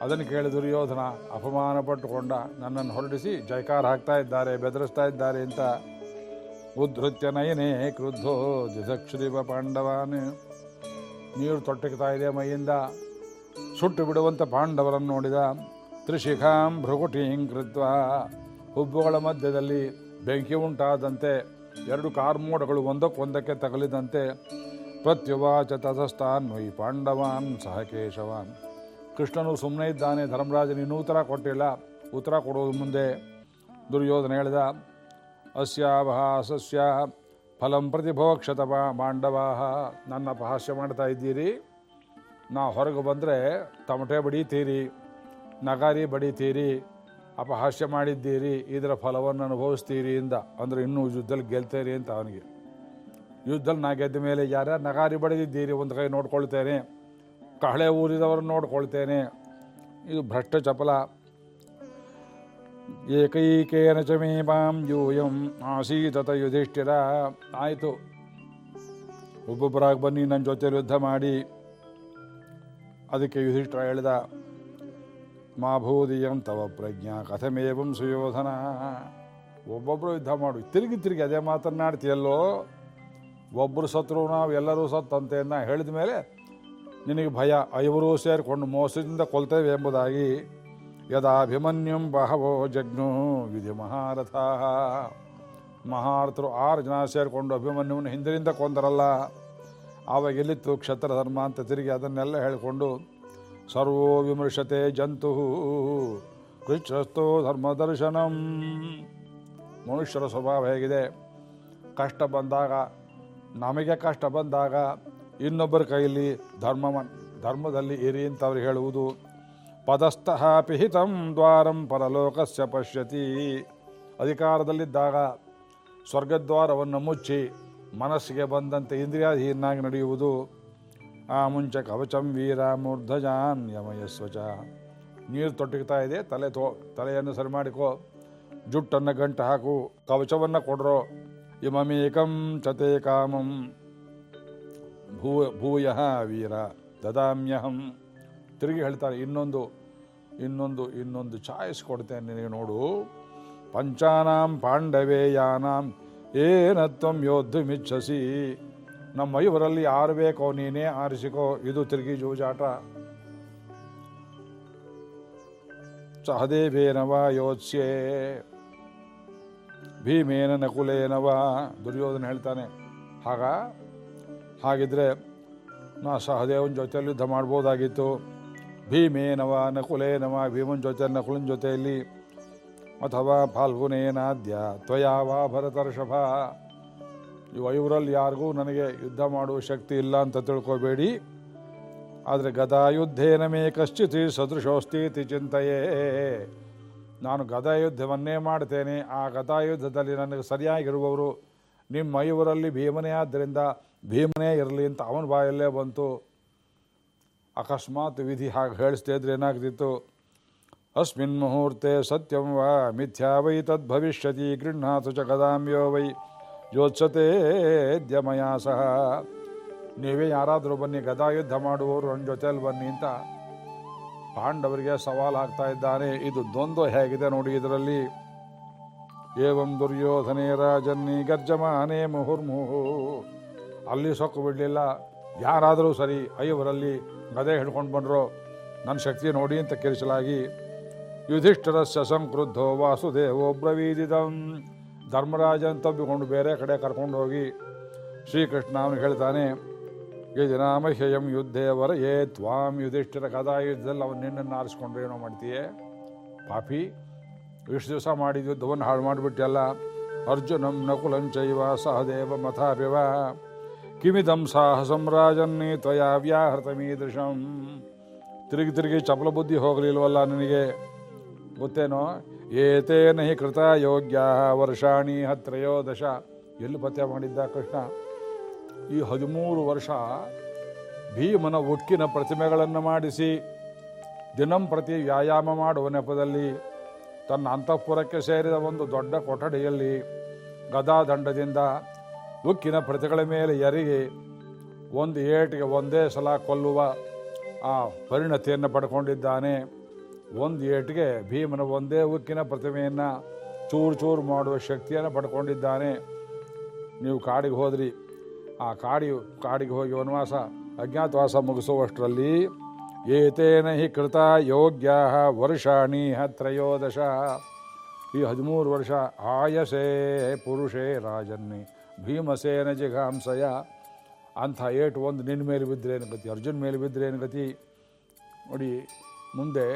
ಅದನ್ನು ಕೇಳಿ ದುರ್ಯೋಧನ ಅಪಮಾನ ಪಟ್ಟುಕೊಂಡ ನನ್ನನ್ನು ಹೊರಡಿಸಿ ಜೈಕಾರ ಹಾಕ್ತಾ ಇದ್ದಾರೆ, ಬೆದರಿಸ್ತಾ ಇದ್ದಾರೆ ಅಂತ. ಉದ್ಧತ್ಯ ನಯನೇ ಕ್ರುದ್ಧೋ ದಿಧಕ್ಷುರಿವ ಪಾಂಡವಾನ್. ನೀರು ತೊಟ್ಟಿಗ್ತಾ ಇದೆ ಮೈಯಿಂದ. ಸುಟ್ಟು ಬಿಡುವಂಥ ಪಾಂಡವರನ್ನು ನೋಡಿದ ತ್ರಿಶಿಖಾಂ ಭೃಗುಟೀಂ ಕೃತ್ವ. ಹುಬ್ಬುಗಳ ಮಧ್ಯದಲ್ಲಿ ಬೆಂಕಿ ಉಂಟಾದಂತೆ ಎರಡು ಕಾರ್ಮೋಡಗಳು ಒಂದಕ್ಕೊಂದಕ್ಕೆ ತಗಲಿದಂತೆ ಪ್ರತ್ಯುವಾಚ ತತಸ್ತಾನ್ವೈ ಪಾಂಡವಾನ್ ಸಹ ಕೇಶವಾನ್ ಕೃಷ್ಣನು ಸುಮ್ಮನೆ ಇದ್ದಾನೆ ಧರ್ಮರಾಜನ ಉತ್ತರ ಕೊಟ್ಟಿಲ್ಲ, ಉತ್ತರ ಕೊಡೋದು ಮುಂದೆ. ದುರ್ಯೋಧನ ಹೇಳಿದ ಅಸ್ಯಾಭಾಸಸ್ಯ ಫಲಂ ಪ್ರತಿಭೋಕ್ಷತ ಪಾಂಡವಾ ನನ್ನ ಅಪಹಾಸ್ಯ ಮಾಡ್ತಾ ಇದ್ದೀರಿ. ನಾ ಹೊರಗೆ ಬಂದರೆ ತಮಟೆ ಬಡಿತೀರಿ, ನಗಾರಿ ಬಡಿತೀರಿ ಅಪಹಾಸ್ಯ ಮಾಡಿದ್ದೀರಿ, ಇದರ ಫಲವನ್ನು ಅನುಭವಿಸ್ತೀರಿ ಇಂದ. ಅಂದರೆ ಇನ್ನೂ ಯುದ್ಧದಲ್ಲಿ ಗೆಲ್ತೇರಿ ಅಂತ ಅವನಿಗೆ. ಯುದ್ಧದಲ್ಲಿ ನಾ ಗೆದ್ದ ಮೇಲೆ ಯಾರ್ಯಾರು ನಗಾರಿ ಬಡಿದಿದ್ದೀರಿ, ಒಂದು ಕೈ ನೋಡ್ಕೊಳ್ತೇನೆ. ಕಹಳೆ ಊರಿದವರನ್ನು ನೋಡ್ಕೊಳ್ತೇನೆ. ಇದು ಭ್ರಷ್ಟ ಚಪಲ. ಏಕೈಕೇನ ಚ ಯೂಯಂ ಆಸೀತತ ಯುಧಿಷ್ಠಿರ. ಆಯಿತು. ಒಬ್ಬೊಬ್ಬರಾಗಿ ಬನ್ನಿ ನನ್ನ ಜೊತೆ ಯುದ್ಧ ಮಾಡಿ. ಅದಕ್ಕೆ ಯುಧಿಷ್ಠಿರ ಹೇಳಿದ. ಮಾ ಭೂದಿಯಂ ತವ ಪ್ರಜ್ಞಾ ಕಥಮೇವಂ ಸುಯೋಧನ. ಒಬ್ಬೊಬ್ಬರು ಯುದ್ಧ ಮಾಡು ತಿರುಗಿ ತಿರುಗಿ ಅದೇ ಮಾತನ್ನಾಡ್ತೀಯಲ್ಲೋ ಒಬ್ಬರು ಸತ್ರು ನಾವು ಎಲ್ಲರೂ ಸತ್ತಂತೆ ನಾ ಹೇಳಿದ ಮೇಲೆ ನಿನಗೆ ಭಯ, ಐವರೂ ಸೇರಿಕೊಂಡು ಮೋಸದಿಂದ ಕೊಲ್ತೇವೆ ಎಂಬುದಾಗಿ ಯದಾಭಿಮನ್ಯುಂ ಬಹವೋ ಜಗ್ನು ವಿಧಿ ಮಹಾರಥ. ಮಹಾರಥರು ಆರು ಜನ ಸೇರಿಕೊಂಡು ಅಭಿಮನ್ಯುವನ್ನು ಹಿಂದಿನಿಂದ ಕೊಂದರಲ್ಲ. ಆವಾಗ ಎಲ್ಲಿತ್ತು ಕ್ಷತ್ರ ಧರ್ಮ ಅಂತ ತಿರುಗಿ ಅದನ್ನೆಲ್ಲ ಹೇಳಿಕೊಂಡು ಸರ್ವೋ ವಿಮರ್ಶತೆ ಜಂತು ಕೃಚ್ಛಸ್ತೋ ಧರ್ಮದರ್ಶನಂ. ಮನುಷ್ಯರ ಸ್ವಭಾವ ಹೇಗಿದೆ? ಕಷ್ಟ ಬಂದಾಗ, ನಮಗೆ ಕಷ್ಟ ಬಂದಾಗ ಇನ್ನೊಬ್ಬರ ಕೈಯಲ್ಲಿ ಧರ್ಮ ಧರ್ಮದಲ್ಲಿ ಇರಿ ಅಂತ ಅವ್ರಿಗೆ ಹೇಳುವುದು, ಪದಸ್ಥಃ ಪಿಹಿತಂ ದ್ವಾರಂ ಪರಲೋಕಸ್ಯ ಪಶ್ಯತಿ. ಅಧಿಕಾರದಲ್ಲಿದ್ದಾಗ ಸ್ವರ್ಗದ್ವಾರವನ್ನು ಮುಚ್ಚಿ ಮನಸ್ಸಿಗೆ ಬಂದಂತೆ ಇಂದ್ರಿಯಾಧೀನಾಗಿ ನಡೆಯುವುದು ಆ ಮುಂಚೆ ಕವಚಂ ವೀರ ಮೂರ್ಧಜಾನ್ ಯಮಯಸ್ವಚ. ನೀರು ತೊಟ್ಟಿಗ್ತಾ ಇದೆ, ತಲೆ ತೋ, ತಲೆಯನ್ನು ಸರಿ ಮಾಡಿಕೋ. ಜುಟ್ಟನ್ನು ಗಂಟು ಹಾಕು, ಕವಚವನ್ನು ಕೊಡ್ರೋ. ಇಮಮೇಕಂ ಚತೆ ಕಾಮಂ. ಭೂ, ಭೂಯ ವೀರ, ದದಾಮ್ಯಹಂ. ತಿರುಗಿ ಹೇಳ್ತಾರೆ, ಇನ್ನೊಂದು ಇನ್ನೊಂದು ಇನ್ನೊಂದು ಚಾಯ್ಸ್ ಕೊಡ್ತೇನೆ ನಿನಗೆ ನೋಡು. ಪಂಚಾನಾಂ ಪಾಂಡವೇಯಾನಾಂ ಏನತ್ವಂ ಯೋದ್ಧಮಿಚ್ಛಸಿ. ನಮ್ಮ ಐವರಲ್ಲಿ ಯಾರು ಬೇಕೋ ನೀನೇ ಆರಿಸಿಕೋ. ಇದು ತಿರುಗಿ ಜೂಜಾಟ. ಸಹದೇವೇನವ ಯೋಚ್ಯೆ. ಭೀಮೇನ ನಕುಲೇನವ. ದುರ್ಯೋಧನ ಹೇಳ್ತಾನೆ. ಆಗ ಹಾಗಿದ್ರೆ ನಾ ಸಹದೇವನ ಜೊತೆಯಲ್ಲಿ ಯುದ್ಧ ಮಾಡ್ಬೋದಾಗಿತ್ತು. ಭೀಮೇನವ, ನಕುಲೇನವ, ಭೀಮನ ಜೊತೆ, ನಕುಲನ ಜೊತೆಯಲ್ಲಿ. ಅಥವಾ ಫಾಲ್ಗುನೇನಾದ್ಯ ತ್ವಯಾವ ಭರತರ್ಷಭ. ಇವು ಐವರಲ್ಲಿ ಯಾರಿಗೂ ನನಗೆ ಯುದ್ಧ ಮಾಡುವ ಶಕ್ತಿ ಇಲ್ಲ ಅಂತ ತಿಳ್ಕೊಬೇಡಿ. ಆದರೆ ಗದಾಯುದ್ಧೇನ ಮೇ ಕಶ್ಚಿತ್ ಸದೃಶೋಸ್ತೀತಿ ಚಿಂತೆಯೇ. ನಾನು ಗದಾಯುದ್ಧವನ್ನೇ ಮಾಡ್ತೇನೆ. ಆ ಗದಾಯುದ್ಧದಲ್ಲಿ ನನಗೆ ಸರಿಯಾಗಿರುವವರು ನಿಮ್ಮ ಐವರಲ್ಲಿ ಭೀಮನೇ. ಆದ್ದರಿಂದ ಭೀಮನೇ ಇರಲಿ ಅಂತ ಅವನ ಬಾಯಲ್ಲೇ ಬಂತು. ಅಕಸ್ಮಾತ್ ವಿಧಿ ಹಾಗೆ ಹೇಳಿಸ್ತಾ ಇದ್ರೆ ಏನಾಗ್ತಿತ್ತು? ಅಸ್ಮಿನ್ ಮುಹೂರ್ತೆ ಸತ್ಯಂ ವಾ ಮಿಥ್ಯಾ ವೈ ತದ್ಭವಿಷ್ಯತಿ ಗೃಹ್ಣಾತು ಚ ಗದಾಮ್ಯೋ ವೈ. ಯೋತ್ಸತೆ ದ್ಯಮಯ ಸಹ ನೀವೇ ಯಾರಾದರೂ ಬನ್ನಿ, ಗದಾಯುದ್ಧ ಮಾಡುವವರು ನನ್ನ ಜೊತೆಯಲ್ಲಿ ಬನ್ನಿ ಅಂತ ಪಾಂಡವರಿಗೆ ಸವಾಲು ಆಗ್ತಾ ಇದ್ದಾನೆ. ಇದು ದ್ವಂದ್ವ ಹೇಗಿದೆ ನೋಡಿ ಇದರಲ್ಲಿ. ಏವಂ ದುರ್ಯೋಧನೆ ರಾಜನ್ನಿ ಗರ್ಜಮಾನೇ ಮುಹುರ್ಮುಹು. ಅಲ್ಲಿ ಸೊಕ್ಕು ಬಿಡಲಿಲ್ಲ. ಯಾರಾದರೂ ಸರಿ ಐವರಲ್ಲಿ ಗದೆ ಹಿಡ್ಕೊಂಡು ಬಂದ್ರೋ. ನನ್ನ ಶಕ್ತಿ ನೋಡಿ ಅಂತ ಕಿರಿಸಲಾಗಿ ಯುಧಿಷ್ಠರಸ್ಯ ಸಂಕೃದ್ಧೋ ವಾಸುದೇವೋ ಬ್ರವೀದಿದಂ. ಧರ್ಮರಾಜನ್ ತಬ್ಬಿಕೊಂಡು ಬೇರೆ ಕಡೆ ಕರ್ಕೊಂಡು ಹೋಗಿ ಶ್ರೀಕೃಷ್ಣ ಅವನು ಹೇಳ್ತಾನೆ ಯಜನ ಮಹ್ಯಯಂ ಯುದ್ಧೇ ವರ ಏ ತ್ವಾಂ ಯುಧಿಷ್ಠಿರ ಕದಾ ಯುದ್ಧದಲ್ಲಿ ಅವನು ನಿನ್ನನ್ನು ಆರಿಸ್ಕೊಂಡ್ರೆ ಏನೋ ಮಾಡ್ತೀಯೇ? ಪಾಪಿ, ಇಷ್ಟು ದಿವಸ ಮಾಡಿದ ಯುದ್ಧವನ್ನು ಹಾಳು ಮಾಡಿಬಿಟ್ಟೆಲ್ಲ ಅರ್ಜುನಂ ನಕುಲಂ ಚೈವ ಸಹದೇವ ಮಥಾಪಿವ, ಕಿಮಿದಂ ಸಾಹಸಂ ತ್ವಯಾ ವ್ಯಾಹೃತಮೀದೃಶಂ. ತಿರುಗಿ ತಿರುಗಿ ಚಪಲ ಬುದ್ಧಿ ಹೋಗಲಿಲ್ವಲ್ಲ ನಿನಗೆ? ಗೊತ್ತೇನೋ? ಏತೇನ ಹಿ ಕೃತ ಯೋಗ್ಯ ವರ್ಷಾಣಿ ಹತ್ರಯೋದಶ. ಎಲ್ಲಿ ಪತ್ತೆ ಮಾಡಿದ್ದ ಕೃಷ್ಣ? ಈ ಹದಿಮೂರು ವರ್ಷ ಭೀಮನ ಉಕ್ಕಿನ ಪ್ರತಿಮೆಗಳನ್ನು ಮಾಡಿಸಿ ದಿನಂಪ್ರತಿ ವ್ಯಾಯಾಮ ಮಾಡುವ ನೆಪದಲ್ಲಿ ತನ್ನ ಅಂತಃಪುರಕ್ಕೆ ಸೇರಿದ ಒಂದು ದೊಡ್ಡ ಕೊಠಡಿಯಲ್ಲಿ ಗದಾದಂಡದಿಂದ ಉಕ್ಕಿನ ಪ್ರತಿಗಳ ಮೇಲೆ ಎರಿಗೆ ಒಂದು ಏಟಿಗೆ ಒಂದೇ ಸಲ ಕೊಲ್ಲುವ ಆ ಪರಿಣತಿಯನ್ನು ಪಡ್ಕೊಂಡಿದ್ದಾನೆ. ಒಂದು ಏಟಿಗೆ ಭೀಮನ ಒಂದೇ ಉಕ್ಕಿನ ಪ್ರತಿಮೆಯನ್ನು ಚೂರು ಚೂರು ಮಾಡುವ ಶಕ್ತಿಯನ್ನು ಪಡ್ಕೊಂಡಿದ್ದಾನೆ. ನೀವು ಕಾಡಿಗೆ ಹೋದ್ರಿ. ಆ ಕಾಡಿ, ಕಾಡಿಗೆ ಹೋಗಿ ವನವಾಸ, ಅಜ್ಞಾತವಾಸ ಮುಗಿಸುವಷ್ಟರಲ್ಲಿ ಏತೇನ ಹಿ ಕೃತ ಯೋಗ್ಯ ವರ್ಷಾಣಿ ತ್ರಯೋದಶ ಈ ಹದಿಮೂರು ವರ್ಷ ಆಯಸೇ ಪುರುಷೇ ರಾಜನ್ನಿ, ಭೀಮಸೇನ ಜಿಘಾಂಸಯ. ಅಂಥ ಏಟು ಒಂದು ನಿನ್ನ ಮೇಲೆ ಬಿದ್ದರೇನು ಗತಿ, ಅರ್ಜುನ್ ಮೇಲೆ ಬಿದ್ದರೇನು ಗತಿ? ನೋಡಿ, ಮುಂದೆ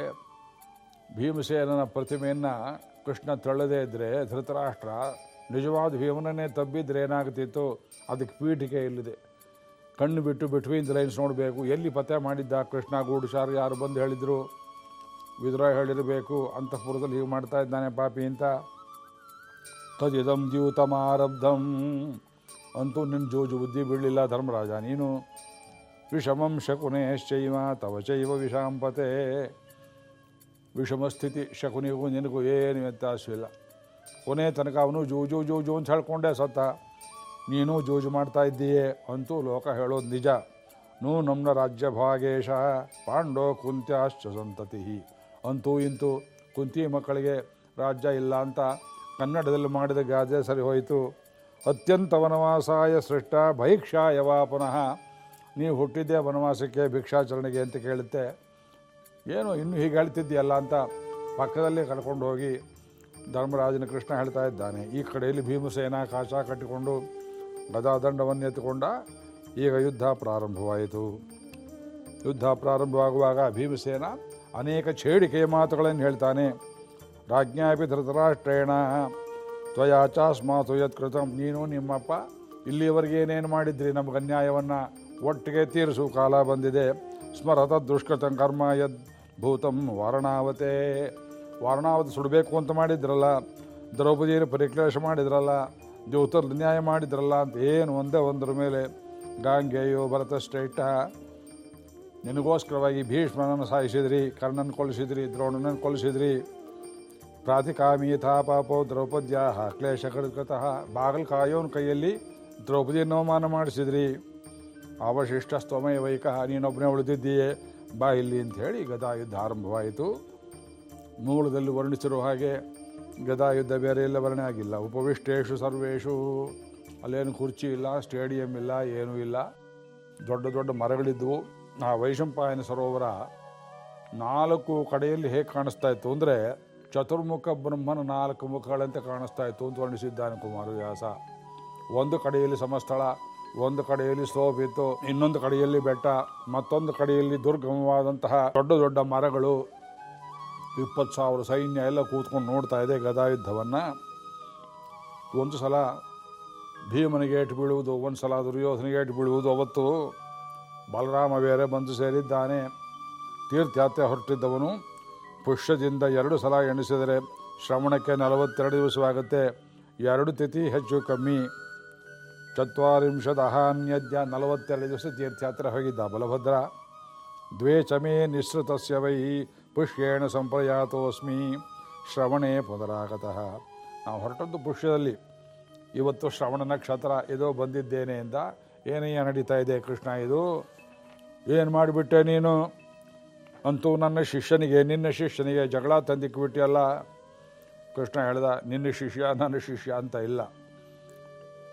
ಭೀಮಸೇನನ ಪ್ರತಿಮೆಯನ್ನು ಕೃಷ್ಣ ತಳ್ಳದೇ ಇದ್ದರೆ ಧೃತರಾಷ್ಟ್ರ ನಿಜವಾದ ಭೀಮನನ್ನೇ ತಬ್ಬಿದ್ರೆ ಏನಾಗ್ತಿತ್ತು? ಅದಕ್ಕೆ ಪೀಠಿಕೆ ಇಲ್ಲಿದೆ. ಕಣ್ಣು ಬಿಟ್ಟು ಬಿಟ್ವೀನ್ ಲೈನ್ಸ್ ನೋಡಬೇಕು. ಎಲ್ಲಿ ಪತ್ತೆ ಮಾಡಿದ್ದ ಕೃಷ್ಣ ಗೂಢಚಾರ ಯಾರು ಬಂದು ಹೇಳಿದರು? ವಿದ್ರ ಹೇಳಿರಬೇಕು. ಅಂತಃಪುರದಲ್ಲಿ ಹೀಗೆ ಮಾಡ್ತಾ ಇದ್ದಾನೆ ಪಾಪಿ ಅಂತ. ತದಿದಂ ದ್ಯೂತಮಾರಬ್ಧಂ. ಅಂತೂ ನಿನ್ನ ಜೋಜು ಬುದ್ಧಿ ಬೀಳಲಿಲ್ಲ ಧರ್ಮರಾಜ ನೀನು. ವಿಷಮಂ ಶಕುನೇಶ್ಚೈವ ತವ ಚೈವ ವಿಷಾಂಪತೆ. ವಿಷಮ ಸ್ಥಿತಿ ಶಕುನಿಗೂ ನಿನಗೂ ಏನು ವ್ಯತ್ಯಾಸವಿಲ್ಲ ಕೊನೆ ತನಕ ಅವನು ಜೋಜು ಜೋಜು ಅಂತ ಹೇಳ್ಕೊಂಡೆ ಸತ್ತ. ನೀನು ಜೂಜು ಮಾಡ್ತಾ ಇದ್ದೀಯೇ ಅಂತೂ ಲೋಕ ಹೇಳೋದು ನಿಜ. ನೂ ನಮ್ನ ರಾಜ್ಯ ಭಾಗೇಶ, ಪಾಂಡೋ ಕುಂತ್ಯಾಶ್ಚ ಸಂತತಿ ಅಂತೂ ಇಂತೂ ಕುಂತಿ ಮಕ್ಕಳಿಗೆ ರಾಜ್ಯ ಇಲ್ಲ ಅಂತ ಕನ್ನಡದಲ್ಲಿ ಮಾಡಿದ ಗಾದೆ ಸರಿ ಹೋಯಿತು ಅತ್ಯಂತ ವನವಾಸಾಯ ಸೃಷ್ಟ ಭೈಕ್ಷಾಯವ ಪುನಃ. ನೀವು ಹುಟ್ಟಿದ್ದೆ ವನವಾಸಕ್ಕೆ ಭಿಕ್ಷಾಚರಣೆಗೆ ಅಂತ ಕೇಳುತ್ತೆ. ಏನು ಇನ್ನೂ ಹೀಗೆ ಹೇಳ್ತಿದ್ದೀಯಲ್ಲ ಅಂತ ಪಕ್ಕದಲ್ಲೇ ಕರ್ಕೊಂಡು ಹೋಗಿ ಧರ್ಮರಾಜನ ಕೃಷ್ಣ ಹೇಳ್ತಾ ಇದ್ದಾನೆ. ಈ ಕಡೆಯಲ್ಲಿ ಭೀಮಸೇನ ಕಾಶ ಕಟ್ಟಿಕೊಂಡು ಗದಾದಂಡವನ್ನು ಎತ್ತುಕೊಂಡ ಈಗ ಯುದ್ಧ ಪ್ರಾರಂಭವಾಯಿತು. ಯುದ್ಧ ಪ್ರಾರಂಭವಾಗುವಾಗ ಭೀಮಸೇನ ಅನೇಕ ಛೇಡಿಕೆಯ ಮಾತುಗಳನ್ನು ಹೇಳ್ತಾನೆ. ರಾಜ್ಞಾಪಿ ಧೃತರಾಷ್ಟ್ರೇಣ, ತ್ವಯಾ ಚಾಸ್ಮಾತು ಯತ್ಕೃತಂ ನೀನು ನಿಮ್ಮಪ್ಪ ಇಲ್ಲಿಯವರೆಗೆ ಏನೇನು ಮಾಡಿದ್ರಿ? ನಮಗೆ ಅನ್ಯಾಯವನ್ನು ಒಟ್ಟಿಗೆ ತೀರಿಸುವ ಕಾಲ ಬಂದಿದೆ. ಸ್ಮರತ ದುಷ್ಕೃತಂ ಕರ್ಮ ಯದ್ ಭೂತಂ ವಾರಣಾವತೆ. ವಾರಣಾವತಿ ಸುಡಬೇಕು ಅಂತ ಮಾಡಿದ್ರಲ್ಲ ದ್ರೌಪದಿಯನ್ನು ಪರಿಕ್ಲೇಶ ಮಾಡಿದ್ರಲ್ಲ, ದ್ಯೂತರ್ ನ್ಯಾಯ ಮಾಡಿದ್ರಲ್ಲ ಅಂತ ಏನು ಒಂದೇ ಒಂದರ ಮೇಲೆ ಗಾಂಗೆಯೋ ಭರತ ಶ್ರೇಷ್ಠ ನಿನಗೋಸ್ಕರವಾಗಿ ಭೀಷ್ಮನನ್ನು ಸಾಯಿಸಿದ್ರಿ, ಕರ್ಣನ ಕೊಲಿಸಿದ್ರಿ, ದ್ರೋಣನನ್ನು ಕೊಲಿಸಿದ್ರಿ. ಪ್ರಾತಿಕಾಮೀಥಾ ಪಾಪೋ ದ್ರೌಪದ್ಯಾ ಕ್ಲೇಶ ಕೃತಃ ಬಾಗಲ್ ಕಾಯೋನ ಕೈಯಲ್ಲಿ ದ್ರೌಪದಿಯನ್ನು ಅವಮಾನ ಮಾಡಿಸಿದ್ರಿ. ಅವಶಿಷ್ಟ ಸ್ತೋಮಯ ವೈಕ ನೀನೊಬ್ಬನೇ ಉಳಿದಿದ್ದೀಯೇ. ಬಾ ಇಲ್ಲಿ ಅಂತ ಹೇಳಿ ಗದಾ ಯುದ್ಧ ಆರಂಭವಾಯಿತು. ಮೂಲದಲ್ಲಿ ವರ್ಣಿಸಿರುವ ಹಾಗೆ ಗದಾಯುದ್ಧ ಬೇರೆ ಎಲ್ಲ ವರ್ಣೆ ಆಗಿಲ್ಲ. ಉಪವಿಷ್ಟೇಶು ಸರ್ವೇಶು, ಅಲ್ಲೇನು ಕುರ್ಚಿ ಇಲ್ಲ, ಸ್ಟೇಡಿಯಂ ಇಲ್ಲ, ಏನೂ ಇಲ್ಲ. ದೊಡ್ಡ ದೊಡ್ಡ ಮರಗಳಿದ್ದವು ಆ ವೈಶಂಪಾಯನ ಸರೋವರ ನಾಲ್ಕು ಕಡೆಯಲ್ಲಿ ಹೇಗೆ ಕಾಣಿಸ್ತಾ ಇತ್ತು ಅಂದರೆ ಚತುರ್ಮುಖ ಬ್ರಹ್ಮನ ನಾಲ್ಕು ಮುಖಗಳಂತೆ ಕಾಣಿಸ್ತಾ ಇತ್ತು ಅಂತ ವರ್ಣಿಸಿದ್ದಾನೆ ಕುಮಾರವ್ಯಾಸ. ಒಂದು ಕಡೆಯಲ್ಲಿ ಸಮಸ್ಥಳ ಒಂದು ಕಡೆಯಲ್ಲಿ ಸ್ಲೋಪ್ ಇತ್ತು ಇನ್ನೊಂದು ಕಡೆಯಲ್ಲಿ ಬೆಟ್ಟ, ಮತ್ತೊಂದು ಕಡೆಯಲ್ಲಿ ದುರ್ಗಮವಾದಂತಹ ದೊಡ್ಡ ದೊಡ್ಡ ಮರಗಳು. ಇಪ್ಪತ್ತು ಸಾವಿರ ಸೈನ್ಯ ಎಲ್ಲ ಕೂತ್ಕೊಂಡು ನೋಡ್ತಾ ಇದೆ ಗದಾಯುದ್ಧವನ್ನು. ಒಂದು ಸಲ ಭೀಮನಿಗೆ ಏಟು ಬೀಳುವುದು, ಒಂದು ಸಲ ದುರ್ಯೋಧನಿಗೆ ಏಟು ಬೀಳುವುದು. ಅವತ್ತು ಬಲರಾಮ ಬೇರೆ ಬಂದು ಸೇರಿದ್ದಾನೆ. ತೀರ್ಥಯಾತ್ರೆ ಹೊರಟಿದ್ದವನು. ಪುಷ್ಯದಿಂದ ಎರಡು ಸಲ ಎಣಿಸಿದರೆ ಶ್ರವಣಕ್ಕೆ ನಲವತ್ತೆರಡು ದಿವಸವಾಗುತ್ತೆ. ಎರಡು ತಿಥಿ ಹೆಚ್ಚು ಕಮ್ಮಿ. ಚತ್ವಾರಿಂಶದ ಅಹಾನ್ಯದ್ಯ ನಲವತ್ತೆರಡು ದಿವಸ ತೀರ್ಥಯಾತ್ರೆ ಹೋಗಿದ್ದ ಬಲಭದ್ರ ದ್ವೇ ಚಮೇ ನಿಸೃತಸ್ಯ ವೈ ಪುಷ್ಯೇಣ ಸಂಪ್ರಯಾತೋಸ್ಮಿ ಶ್ರವಣೇ ಪುನರಾಗತಃ ನಾವು ಹೊರಟದ್ದು ಪುಷ್ಯದಲ್ಲಿ. ಇವತ್ತು ಶ್ರವಣ ನಕ್ಷತ್ರ ಇದೋ ಬಂದಿದ್ದೇನೆ ಅಂತ ಏನಯ್ಯ ನಡೀತಾ ಇದೆ ಕೃಷ್ಣ, ಇದು ಏನು ಮಾಡಿಬಿಟ್ಟೆ ನೀನು? ಅಂತೂ ನನ್ನ ಶಿಷ್ಯನಿಗೆ, ನಿನ್ನ ಶಿಷ್ಯನಿಗೆ ಜಗಳ ತಂದಿಕ್ಬಿಟ್ಟಿಯಲ್ಲ ಕೃಷ್ಣ ಹೇಳ್ದ, ನಿನ್ನ ಶಿಷ್ಯ, ನನ್ನ ಶಿಷ್ಯ ಅಂತ ಇಲ್ಲ.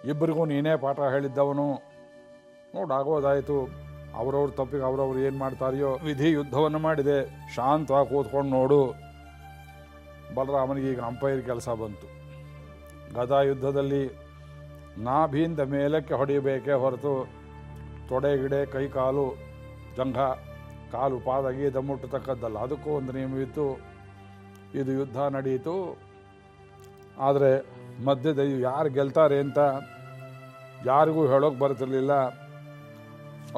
ಇಬ್ಬರಿಗೂ ನೀನೇ ಪಾಠ ಹೇಳಿದ್ದವನು. ನೋಡಾಗೋದಾಯಿತು ಅವರವ್ರ ತಪ್ಪಿಗೆ ಅವರವ್ರು ಏನು ಮಾಡ್ತಾರೆಯೋ ವಿಧಿ ಯುದ್ಧವನ್ನು ಮಾಡಿದೆ. ಶಾಂತವಾಗಿ ಕೂತ್ಕೊಂಡು ನೋಡು. ಬಲರಾಮನಿಗೆ ಈಗ ಅಂಪೈರ್ ಕೆಲಸ ಬಂತು. ಗದಾ ಯುದ್ಧದಲ್ಲಿ ನಾಭಿಯಿಂದ ಮೇಲಕ್ಕೆ ಹೊಡೆಯಬೇಕೇ ಹೊರತು ತೊಡೆಗಿಡೆ ಕೈ, ಕಾಲು, ಜಂಘ, ಕಾಲು, ಪಾದ, ಗೀದ ಮುಟ್ಟತಕ್ಕದ್ದಲ್ಲ. ಅದಕ್ಕೂ ಒಂದು ನಿಯಮವಿತ್ತು. ಇದು ಯುದ್ಧ ನಡೆಯಿತು. ಆದರೆ ಮಧ್ಯದಲ್ಲಿ ಯಾರು ಗೆಲ್ತಾರೆ ಅಂತ ಯಾರಿಗೂ ಹೇಳೋಕೆ ಬರ್ತಿರ್ಲಿಲ್ಲ.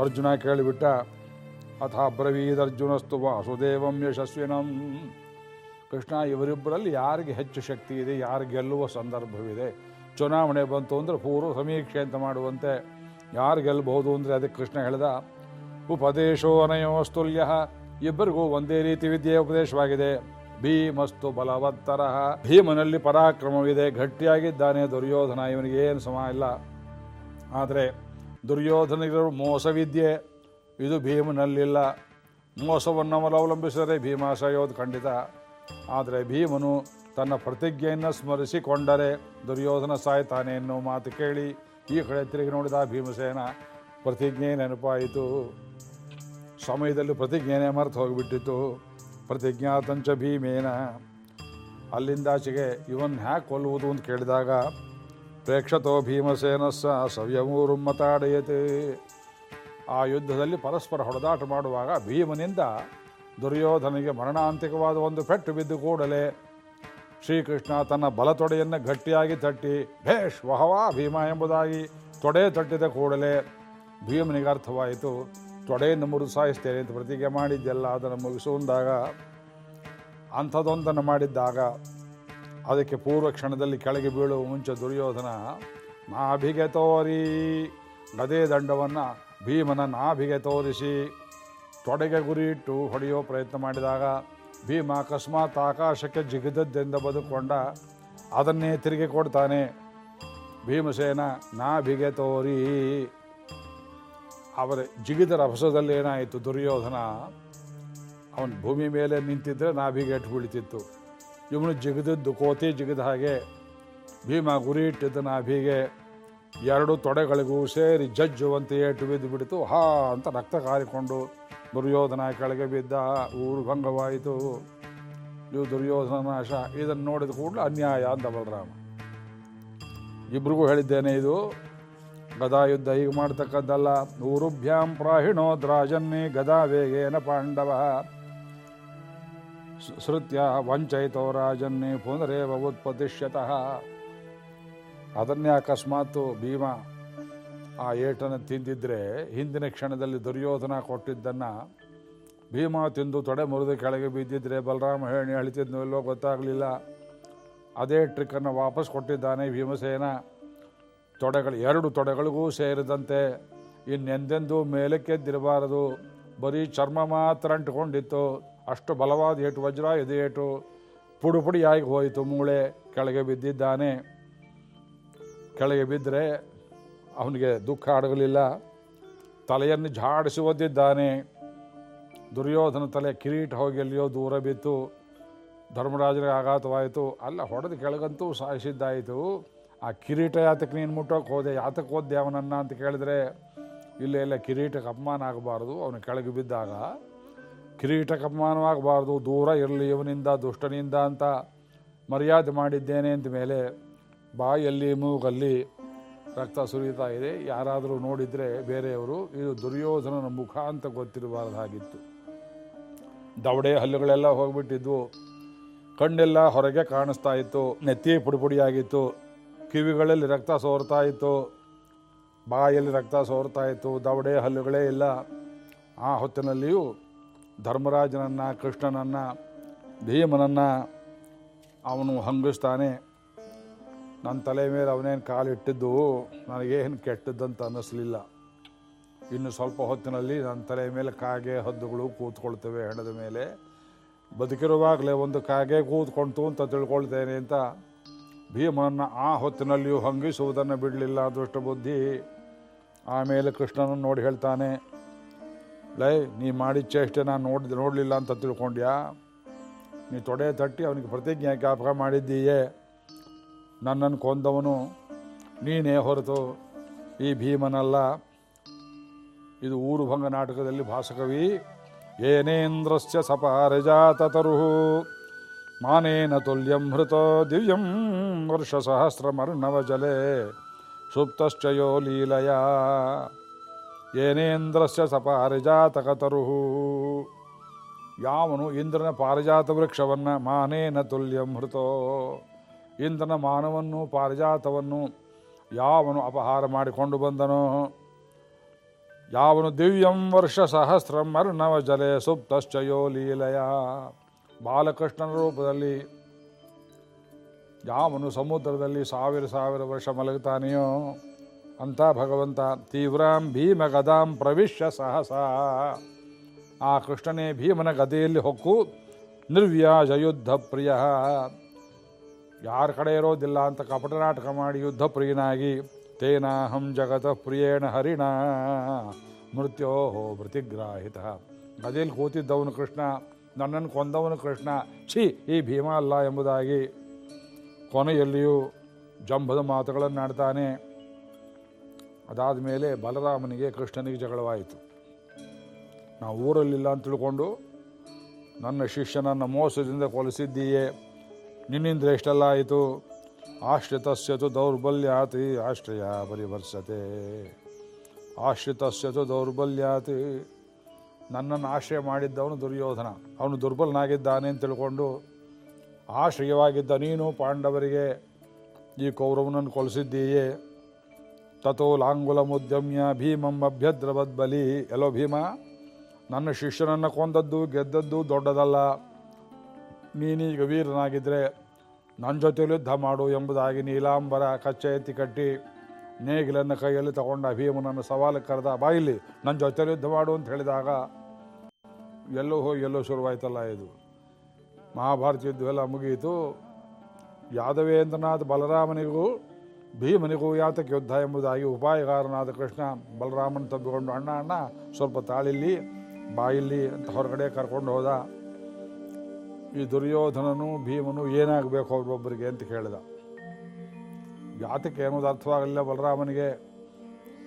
ಅರ್ಜುನ ಕೇಳಿಬಿಟ್ಟ, ಅಥ ಬ್ರವೀದರ್ಜುನಸ್ತು ವಾಸುದೇವಂ ಯಶಸ್ವಿನಂ. ಕೃಷ್ಣ, ಇವರಿಬ್ಬರಲ್ಲಿ ಯಾರಿಗೆ ಹೆಚ್ಚು ಶಕ್ತಿ ಇದೆ, ಯಾರು ಗೆಲ್ಲುವ ಸಂದರ್ಭವಿದೆ? ಚುನಾವಣೆ ಬಂತು ಅಂದರೆ ಪೂರ್ವ ಸಮೀಕ್ಷೆ ಅಂತ ಮಾಡುವಂತೆ. ಯಾರು ಗೆಲ್ಲಬಹುದು ಅಂದರೆ ಅದಕ್ಕೆ ಕೃಷ್ಣ ಹೇಳ್ದ, ಉಪದೇಶೋ ಅನಯೋಸ್ತುಲ್ಯ ಇಬ್ಬರಿಗೂ ಒಂದೇ ರೀತಿ ವಿದ್ಯೆ ಉಪದೇಶವಾಗಿದೆ. ಭೀಮಸ್ತು ಬಲವತ್ತರ ಭೀಮನಲ್ಲಿ ಪರಾಕ್ರಮವಿದೆ, ಗಟ್ಟಿಯಾಗಿದ್ದಾನೆ ದುರ್ಯೋಧನ, ಇವನಿಗೆ ಏನು ಸಮ ಇಲ್ಲ. ಆದರೆ ದುರ್ಯೋಧನಿಗಿರೋ ಮೋಸವಿದ್ಯೆ, ಇದು ಭೀಮನಲ್ಲಿಲ್ಲ. ಮೋಸವನ್ನು ಅವಲಂಬಿಸಿದರೆ ಭೀಮಾಶಯೋದು ಖಂಡಿತ. ಆದರೆ ಭೀಮನು ತನ್ನ ಪ್ರತಿಜ್ಞೆಯನ್ನು ಸ್ಮರಿಸಿಕೊಂಡರೆ ದುರ್ಯೋಧನ ಸಾಯ್ತಾನೆ ಎನ್ನುವ ಮಾತು ಕೇಳಿ ಈ ಕಡೆ ತಿರುಗಿ ನೋಡಿದ ಭೀಮಸೇನ, ಪ್ರತಿಜ್ಞೆ ನೆನಪಾಯಿತು. ಸಮಯದಲ್ಲಿ ಪ್ರತಿಜ್ಞೆನೇ ಮರೆತು ಹೋಗಿಬಿಟ್ಟಿತ್ತು. ಪ್ರತಿಜ್ಞಾತಂಚ ಭೀಮೇನ. ಅಲ್ಲಿಂದಾಚೆಗೆ ಇವನ್ ಹ್ಯಾಕ್ ಕೊಲ್ಲುವುದು ಅಂತ ಕೇಳಿದಾಗ, ಪ್ರೇಕ್ಷತೋ ಭೀಮಸೇನಸ್ಸ ಸವ್ಯಮೂರು ಮತಾಡಯತೆ. ಆ ಯುದ್ಧದಲ್ಲಿ ಪರಸ್ಪರ ಹೊಡೆದಾಟ ಮಾಡುವಾಗ ಭೀಮನಿಂದ ದುರ್ಯೋಧನಿಗೆ ಮರಣಾಂತಿಕವಾದ ಒಂದು ಪೆಟ್ಟು ಬಿದ್ದು ಕೂಡಲೇ ಶ್ರೀಕೃಷ್ಣ ತನ್ನ ಬಲತೊಡೆಯನ್ನು ಗಟ್ಟಿಯಾಗಿ ತಟ್ಟಿ ಭೇಷ್ ವಹವಾ ಭೀಮ ಎಂಬುದಾಗಿ ತೊಡೆ ತಟ್ಟಿದ ಕೂಡಲೇ ಭೀಮನಿಗೆ ಅರ್ಥವಾಯಿತು. ತೊಡೆಯನ್ನು ಮುರುಸಾಯಿಸ್ತೇನೆ ಅಂತ ಪ್ರತಿಜ್ಞೆ ಮಾಡಿದ್ದೆಲ್ಲ ಅದನ್ನು ಮುಗಿಸುವಂದಾಗ ಅಂಥದ್ದೊಂದನ್ನು ಮಾಡಿದ್ದಾಗ ಅದಕ್ಕೆ ಪೂರ್ವ ಕ್ಷಣದಲ್ಲಿ ಕೆಳಗೆ ಬೀಳುವ ಮುಂಚೆ ದುರ್ಯೋಧನ ನಾಭಿಗೆ ತೋರಿ ಗದೇ ದಂಡವನ್ನು ಭೀಮನ ನಾಭಿಗೆ ತೋರಿಸಿ ತೊಡೆಗೆ ಗುರಿಯಿಟ್ಟು ಹೊಡೆಯೋ ಪ್ರಯತ್ನ ಮಾಡಿದಾಗ ಭೀಮ ಅಕಸ್ಮಾತ್ ಆಕಾಶಕ್ಕೆ ಜಿಗಿದದ್ದೆಂದು ಬದುಕೊಂಡ ಅದನ್ನೇ ತಿರುಗಿ ಕೊಡ್ತಾನೆ. ಭೀಮಸೇನ ನಾಭಿಗೆ ತೋರಿ ಅವರ ಜಿಗಿದ ರಭಸದಲ್ಲಿ ಏನಾಯಿತು? ದುರ್ಯೋಧನ ಅವನು ಭೂಮಿ ಮೇಲೆ ನಿಂತಿದ್ದರೆ ನಾಭಿಗೆ ಎಟ್ಟು ಬೀಳ್ತಿತ್ತು. ಇವನು ಜಿಗಿದದ್ದು, ಕೋತಿ ಜಿಗಿದ ಹಾಗೆ ಭೀಮ ಗುರಿ ಇಟ್ಟಿದ್ದ ನಾಭಿಗೆ ಎರಡು ತೊಡೆಗಳಿಗೂ ಸೇರಿ ಜಜ್ಜುವಂತ ಏಟು ಬಿದ್ದು ಬಿಡಿತು. ಹಾ ಅಂತ ರಕ್ತ ಕಾರಿಕೊಂಡು ದುರ್ಯೋಧನ ಕೆಳಗೆ ಬಿದ್ದ ಊರು ಭಂಗವಾಯಿತು. ಇವು ದುರ್ಯೋಧನ ನಾಶ. ಇದನ್ನು ನೋಡಿದ ಕೂಡಲೇ ಅನ್ಯಾಯ ಅಂತ ಬಲರಾಮ. ಇಬ್ರಿಗೂ ಹೇಳಿದ್ದೇನೆ ಇದು. ಗದಾ ಯುದ್ಧ ಹೀಗೆ ಮಾಡ್ತಕ್ಕದ್ದಲ್ಲ. ಊರುಭ್ಯಾಂ ಪ್ರಾಹಿಣೋ ದ್ರಾಜನ್ನೇ ಗದಾ ವೇಗೇನ ಪಾಂಡವ ಶ್ರುತ್ಯ ವಂಚಯಿತೋ ರಾಜನ್ನೇ ಪುನರೇವ ಉತ್ಪತಿಷ್ಯತಃ ಅದನ್ನೇ ಅಕಸ್ಮಾತ್ ಭೀಮ ಆ ಏಟನ್ನು ತಿಂದಿದ್ರೆ ಹಿಂದಿನ ಕ್ಷಣದಲ್ಲಿ ದುರ್ಯೋಧನ ಕೊಟ್ಟಿದ್ದನ್ನು ಭೀಮ ತಿಂದು ತೊಡೆ ಮುರಿದು ಕೆಳಗೆ ಬಿದ್ದಿದ್ರೆ ಬಲರಾಮ ಹೇಳಿ ಅಳಿತಿದ್ನೋ ಇಲ್ಲೋ ಗೊತ್ತಾಗಲಿಲ್ಲ. ಅದೇ ಟ್ರಿಕ್ಕನ್ನು ವಾಪಸ್ ಕೊಟ್ಟಿದ್ದಾನೆ ಭೀಮಸೇನ. ತೊಡೆಗಳು, ಎರಡು ತೊಡೆಗಳಿಗೂ ಸೇರಿದಂತೆ ಇನ್ನೆಂದೆಂದೂ ಮೇಲಕ್ಕೆದ್ದಿರಬಾರದು. ಬರೀ ಚರ್ಮ ಮಾತ್ರ ಅಂಟಿಕೊಂಡಿತ್ತು. ಅಷ್ಟು ಬಲವಾದ ಏಟು ವಜ್ರ ಇದು ಏಟು ಪುಡುಪುಡಿಯಾಗಿ ಹೋಯಿತು ಮೂಳೆ. ಕೆಳಗೆ ಬಿದ್ದಿದ್ದಾನೆ. ಕೆಳಗೆ ಬಿದ್ದರೆ ಅವನಿಗೆ ದುಃಖ ಅಡಗಲಿಲ್ಲ. ತಲೆಯನ್ನು ಝಾಡಿಸಿ ಒದ್ದಿದ್ದಾನೆ ದುರ್ಯೋಧನ ತಲೆ ಕಿರೀಟ ಹೋಗಿ ಎಲ್ಲಿಯೋ ದೂರ ಬಿತ್ತು. ಧರ್ಮರಾಜನಿಗೆ ಆಘಾತವಾಯಿತು. ಅಲ್ಲ, ಹೊಡೆದು ಕೆಳಗಂತೂ ಸಾಯಿಸಿದ್ದಾಯಿತು. ಆ ಕಿರೀಟ ಯಾತಕ್ಕೆ ನೀನು ಮುಟ್ಟೋಕೆ ಹೋದೆ? ಯಾತಕ್ಕೆ ಹೋದೆ ಅವನನ್ನು ಅಂತ ಕೇಳಿದ್ರೆ, ಇಲ್ಲ ಇಲ್ಲ, ಕಿರೀಟಕ್ಕೆ ಅಪಮಾನ ಆಗಬಾರ್ದು. ಅವನು ಕೆಳಗೆ ಬಿದ್ದಾಗ, ಕಿರೀಟಕ್ಕೆ ಅಪಮಾನವಾಗಬಾರ್ದು ದೂರ ಇರಲಿ, ಇವನಿಂದ, ದುಷ್ಟನಿಂದ ಅಂತ ಮರ್ಯಾದೆ ಮಾಡಿದ್ದೇನೆ ಅಂತ ಮೇಲೆ ಬಾಯಲ್ಲಿ, ಮೂಗಲ್ಲಿ ರಕ್ತ ಸುರಿತಾ ಇದೆ. ಯಾರಾದರೂ ನೋಡಿದರೆ ಬೇರೆಯವರು, ಇದು ದುರ್ಯೋಧನನ ಮುಖ ಅಂತ ಗೊತ್ತಿರಬಾರ್ದಾಗಿತ್ತು. ದವಡೆ ಹಲ್ಲುಗಳೆಲ್ಲ ಹೋಗ್ಬಿಟ್ಟಿದ್ವು. ಕಣ್ಣೆಲ್ಲ ಹೊರಗೆ ಕಾಣಿಸ್ತಾ ಇತ್ತು. ನೆತ್ತಿ ಪುಡಿ ಪುಡಿಯಾಗಿತ್ತು ಕಿವಿಗಳಲ್ಲಿ ರಕ್ತ ಸೋರ್ತಾ ಇತ್ತು, ಬಾಯಲ್ಲಿ ರಕ್ತ ಸೋರ್ತಾ ದವಡೆ ಹಲ್ಲುಗಳೇ ಇಲ್ಲ. ಆ ಹೊತ್ತಿನಲ್ಲಿಯೂ ಧರ್ಮರಾಜನನ್ನು, ಕೃಷ್ಣನನ್ನು, ಭೀಮನನ್ನು ಅವನು ಹಂಗಿಸ್ತಾನೆ. ನನ್ನ ತಲೆ ಮೇಲೆ ಅವನೇನು ಕಾಲಿಟ್ಟಿದ್ದು ನನಗೇನು ಕೆಟ್ಟದ್ದಂತ ಅನ್ನಿಸ್ಲಿಲ್ಲ. ಇನ್ನು ಸ್ವಲ್ಪ ಹೊತ್ತಿನಲ್ಲಿ ನನ್ನ ತಲೆ ಮೇಲೆ ಕಾಗೆ ಹದ್ದುಗಳು ಕೂತ್ಕೊಳ್ತವೆ ಹೆಣದ ಮೇಲೆ. ಬದುಕಿರುವಾಗಲೇ ಒಂದು ಕಾಗೆ ಕೂತ್ಕೊಳ್ತು ಅಂತ ತಿಳ್ಕೊಳ್ತೇನೆ ಅಂತ ಭೀಮನನ್ನು ಆ ಹೊತ್ತಿನಲ್ಲಿಯೂ ಹಂಗಿಸುವುದನ್ನು ಬಿಡಲಿಲ್ಲ ದುಷ್ಟ ಬುದ್ಧಿ ಆಮೇಲೆ ಕೃಷ್ಣನನ್ನು ನೋಡಿ ಹೇಳ್ತಾನೆ, ಲೈ, ನೀ ಮಾಡಿದ ಚೇಷ್ಟೆ ನಾನು ನೋಡಿ, ನೋಡಲಿಲ್ಲ ಅಂತ ತಿಳ್ಕೊಂಡ್ಯಾ? ನೀ ತೊಡೆ ತಟ್ಟಿ ಅವನಿಗೆ ಪ್ರತಿಜ್ಞೆ ಜ್ಞಾಪಕ ಮಾಡಿದ್ದೀಯೇ? ನನ್ನನ್ನು ಕೊಂದವನು ನೀನೇ ಹೊರತು ಈ ಭೀಮನಲ್ಲ. ಇದು ಊರುಭಂಗ ನಾಟಕದಲ್ಲಿ ಭಾಸಕವಿ. ಏನೇಂದ್ರಸ್ಯ ಸಪಾರಜಾತತರು ಮಾನೇನ ತುಲ್ಯಂ ಹೃತೋ ದಿವ್ಯಂ ವರ್ಷಸಹಸ್ರಮರ್ಣವ ಜಲೆ ಸುಪ್ತಶ್ಚಯೋ ಲೀಲಯ. ಏನೇಂದ್ರಸ್ಯ ಪಾರಿಜಾತಕತರು ಯಾವನು ಇಂದ್ರನ ಪಾರಿಜಾತ ವೃಕ್ಷವನ್ನು ಮಾನೇನ ತುಲ್ಯಂ ಹೃತೋ. ಇಂದ್ರನ ಮಾನವನ್ನು ಪಾರಿಜಾತವನ್ನು ಯಾವನು ಅಪಹಾರ ಮಾಡಿಕೊಂಡು ಬಂದನೋ. ಯಾವನು ದಿವ್ಯಂ ವರ್ಷ ಸಹಸ್ರಂ ಅರ್ಣವ ಜಲೆ ಸುಪ್ತಶ್ಚಯೋ ಲೀಲಯ. ಬಾಲಕೃಷ್ಣನ ರೂಪದಲ್ಲಿ ಯಾವನು ಸಮುದ್ರದಲ್ಲಿ ಸಾವಿರ ಸಾವಿರ ವರ್ಷ ಮಲಗುತ್ತಾನೆಯೋ ಅಂತ ಭಗವಂತ ತೀವ್ರಾಂ ಭೀಮ ಗದಾಂ ಪ್ರವಿಶ್ಯ ಸಹಸ. ಆ ಕೃಷ್ಣನೇ ಭೀಮನ ಗದೆಯಲ್ಲಿ ಹೊಕ್ಕು ನಿರ್ವ್ಯಾಜ ಯುದ್ಧ ಪ್ರಿಯ. ಯಾರ ಕಡೆ ಇರೋದಿಲ್ಲ ಅಂತ ಕಪಟ ನಾಟಕ ಮಾಡಿ ಯುದ್ಧ ಪ್ರಿಯನಾಗಿ ತೇನಾಹಂ ಜಗತಃ ಪ್ರಿಯೇಣ ಹರಿಣ ಮೃತ್ಯೋ ಪ್ರತಿಗ್ರಾಹಿತ. ಗದೆಯಲ್ಲಿ ಕೂತಿದ್ದವನು ಕೃಷ್ಣ ನನ್ನನ್ನು ಕೊಂದವನು ಕೃಷ್ಣ. ಛೀ, ಈ ಭೀಮ ಅಲ್ಲ ಎಂಬುದಾಗಿ. ಕೊನೆಯಲ್ಲಿಯೂ ಜಂಬದ ಮಾತುಗಳನ್ನು ಆಡ್ತಾನೆ. ಅದಾದ ಮೇಲೆ ಬಲರಾಮನಿಗೆ ಕೃಷ್ಣನಿಗೆ ಜಗಳವಾಯಿತು. ನಾವು ಊರಲ್ಲಿಲ್ಲ ಅಂತ ತಿಳ್ಕೊಂಡು, ನನ್ನ ಶಿಷ್ಯನನ್ನು ಮೋಸದಿಂದ ಕೊಲಿಸಿದ್ದೀಯೇ. ನಿನ್ನಿಂದ ಎಷ್ಟೆಲ್ಲ ಆಯಿತು? ಆಶ್ರಿತಸ್ಯತು ದೌರ್ಬಲ್ಯಾತಿ, ಆಶ್ರಯ ಪರಿವರ್ಸತೆ. ಆಶ್ರಿತಸ್ಯತು ದೌರ್ಬಲ್ಯಾತಿ. ನನ್ನನ್ನು ಆಶ್ರಯ ಮಾಡಿದ್ದವನು ದುರ್ಯೋಧನ. ಅವನು ದುರ್ಬಲನಾಗಿದ್ದಾನೆ ಅಂತ ತಿಳ್ಕೊಂಡು ಆಶ್ರಯವಾಗಿದ್ದ ನೀನು ಪಾಂಡವರಿಗೆ ಈ ಕೌರವನನ್ನು ಕೊಲಿಸಿದ್ದೀಯೇ? ತಥೋ ಲಾಂಗುಲ ಮುದ್ಯಮ್ಯ ಭೀಮಂ ಅಭ್ಯದ್ರವದ್ಬಲಿ ಎಲ್ಲೋ ಭೀಮ, ನನ್ನ ಶಿಷ್ಯನನ್ನು ಕೊಂದದ್ದು ಗೆದ್ದದ್ದು ದೊಡ್ಡದಲ್ಲ. ನೀನೀಗ ವೀರನಾಗಿದ್ದರೆ ನನ್ನ ಜೊತೆಯಲ್ಲಿ ಯುದ್ಧ ಮಾಡು ಎಂಬುದಾಗಿ ನೀಲಾಂಬರ ಕಚ್ಚೆ ಎತ್ತಿ ಕಟ್ಟಿ ನೇಗಿಲನ್ನು ಕೈಯಲ್ಲಿ ತಗೊಂಡ ಭೀಮನನ್ನು ಸವಾಲು ಕರೆದ ಬಾಯಿಲಿ ನನ್ನ ಜೊತೆ ಯುದ್ಧ ಮಾಡು ಅಂತ ಹೇಳಿದಾಗ, ಎಲ್ಲೋ ಹೋಗಿ ಎಲ್ಲೋ ಶುರುವಾಯ್ತಲ್ಲ ಇದು. ಮಹಾಭಾರತ ಯುದ್ಧವೆಲ್ಲ ಮುಗಿಯಿತು ಯಾದವೇಂದ್ರನಾಥ ಬಲರಾಮನಿಗೂ, ಭೀಮನಿಗೂ ಯಾತಕ್ಕೆ ಯುದ್ಧ ಎಂಬುದಾಗಿ ಉಪಾಯಗಾರನಾದ ಕೃಷ್ಣ ಬಲರಾಮನ ತಬ್ಬಿಕೊಂಡು, ಅಣ್ಣ ಅಣ್ಣ, ಸ್ವಲ್ಪ ತಾಳಿಲ್ಲಿ, ಬಾಯಿಲ್ಲಿ ಅಂತ ಹೊರಗಡೆ ಕರ್ಕೊಂಡು ಹೋದ. ಈ ದುರ್ಯೋಧನನು ಭೀಮನು ಏನಾಗಬೇಕು ಅವ್ರೊಬ್ಬರಿಗೆ ಅಂತ ಕೇಳಿದ. ಯಾತಕ್ಕೆ ಏನೋದು ಅರ್ಥವಾಗಲಿಲ್ಲ ಬಲರಾಮನಿಗೆ.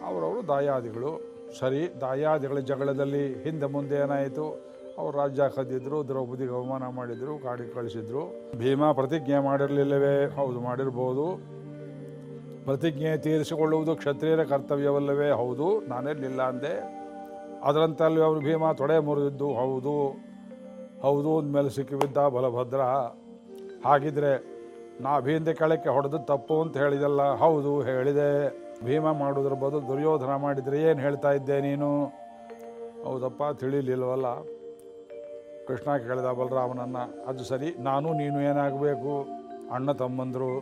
ಅವರವರು ದಾಯಾದಿಗಳು. ಸರಿ, ದಾಯಾದಿಗಳ ಜಗಳದಲ್ಲಿ ಹಿಂದೆ ಮುಂದೆ ಏನಾಯಿತು? ಅವರು ರಾಜ್ಯ ಕದ್ದಿದ್ರು, ದ್ರೌಪದಿಗೆ ಅವಮಾನ ಮಾಡಿದರು ಕಾಡಿಗೆ ಕಳಿಸಿದ್ರು. ಭೀಮ ಪ್ರತಿಜ್ಞೆ ಮಾಡಿರಲಿಲ್ಲವೇ? ಹೌದು, ಮಾಡಿರ್ಬೋದು. ಪ್ರತಿಜ್ಞೆ ತೀರಿಸಿಕೊಳ್ಳುವುದು ಕ್ಷತ್ರಿಯರ ಕರ್ತವ್ಯವಲ್ಲವೇ? ಹೌದು ನಾನೆಲ್ಲಿಲ್ಲ ಅಂದೆ. ಅದರಂತಲ್ಲಿ ಅವರು ಭೀಮ ತೊಡೆ ಮುರಿದಿದ್ದು, ಹೌದು. ಹೌದು ಅಂದಮೇಲೆ ಸಿಕ್ಕಿಬಿದ್ದ ಬಲಭದ್ರ. ಹಾಗಿದ್ರೆ ನಾಭಿಯಿಂದ ಕೆಳಕ್ಕೆ ಹೊಡೆದು ತಪ್ಪು ಅಂತ ಹೇಳಿದಲ್ಲ, ಹೌದು, ಹೇಳಿದೆ. ಭೀಮ ಮಾಡೋದ್ರ ಬದಲು ದುರ್ಯೋಧನ ಮಾಡಿದರೆ ಏನು ಹೇಳ್ತಾ ಇದ್ದೆ ನೀನು? ಹೌದಪ್ಪ, ತಿಳಿಲಿಲ್ವಲ್ಲ. ಕೃಷ್ಣ ಕೇಳಿದ ಬಲರಾಮನನ್ನ, ಅದು ಸರಿ, ನಾನು ನೀನು ಏನಾಗಬೇಕು? ಅಣ್ಣ ತಮ್ಮಂದರು.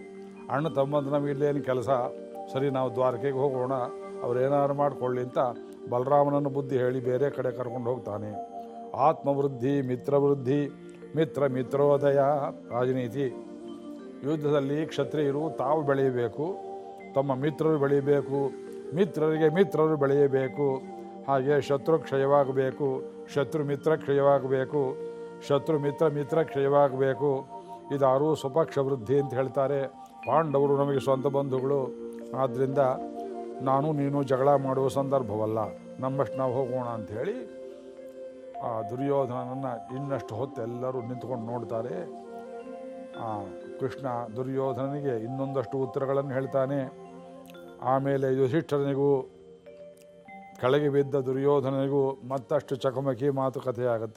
ಅಣ್ಣ ತಮ್ಮಂದ್ರು ನಮಗೆ ಇಲ್ಲೇನು ಕೆಲಸ? ಸರಿ, ನಾವು ದ್ವಾರಕೆಗೆ ಹೋಗೋಣ. ಅವ್ರೇನಾದ್ರು ಮಾಡ್ಕೊಳ್ಳಿ ಅಂತ ಬಲರಾಮನನ್ನು ಬುದ್ಧಿ ಹೇಳಿ ಬೇರೆ ಕಡೆ ಕರ್ಕೊಂಡು ಹೋಗ್ತಾನೆ. ಆತ್ಮವೃದ್ಧಿ, ಮಿತ್ರವೃದ್ಧಿ, ಮಿತ್ರ ಮಿತ್ರೋದಯ, ರಾಜನೀತಿ. ಯುದ್ಧದಲ್ಲಿ ಕ್ಷತ್ರಿಯರು ತಾವು ಬೆಳೆಯಬೇಕು, ತಮ್ಮ ಮಿತ್ರರು ಬೆಳೆಯಬೇಕು, ಮಿತ್ರರಿಗೆ ಮಿತ್ರರು ಬೆಳೆಯಬೇಕು. ಹಾಗೆ ಶತ್ರು ಕ್ಷಯವಾಗಬೇಕು, ಶತ್ರು ಮಿತ್ರ ಕ್ಷಯವಾಗಬೇಕು, ಶತ್ರು ಮಿತ್ರ ಮಿತ್ರ ಕ್ಷಯವಾಗಬೇಕು. ಇದಾರು ಸ್ವಪಕ್ಷ ವೃದ್ಧಿ ಅಂತ ಹೇಳ್ತಾರೆ. ಪಾಂಡವರು ನಮಗೆ ಸ್ವಂತ ಬಂಧುಗಳು. ಆದ್ದರಿಂದ ನಾನು ನೀನು ಜಗಳ ಮಾಡುವ ಸಂದರ್ಭವಲ್ಲ, ನಮ್ಮಷ್ಟು ನಾವು ಹೋಗೋಣ ಅಂಥೇಳಿ ಆ ದುರ್ಯೋಧನನ್ನು ಇನ್ನಷ್ಟು ಹೊತ್ತು ಎಲ್ಲರೂ ನಿಂತ್ಕೊಂಡು ನೋಡ್ತಾರೆ. ಕೃಷ್ಣ ದುರ್ಯೋಧನನಿಗೆ ಇನ್ನೊಂದಷ್ಟು ಉತ್ತರಗಳನ್ನು ಹೇಳ್ತಾನೆ. ಆಮೇಲೆ ಯುಧಿಷ್ಠರನಿಗೂ ಕೆಳಗೆ ಬಿದ್ದ ದುರ್ಯೋಧನನಿಗೂ ಮತ್ತಷ್ಟು ಚಕಮಕಿ ಮಾತುಕತೆ ಆಗುತ್ತೆ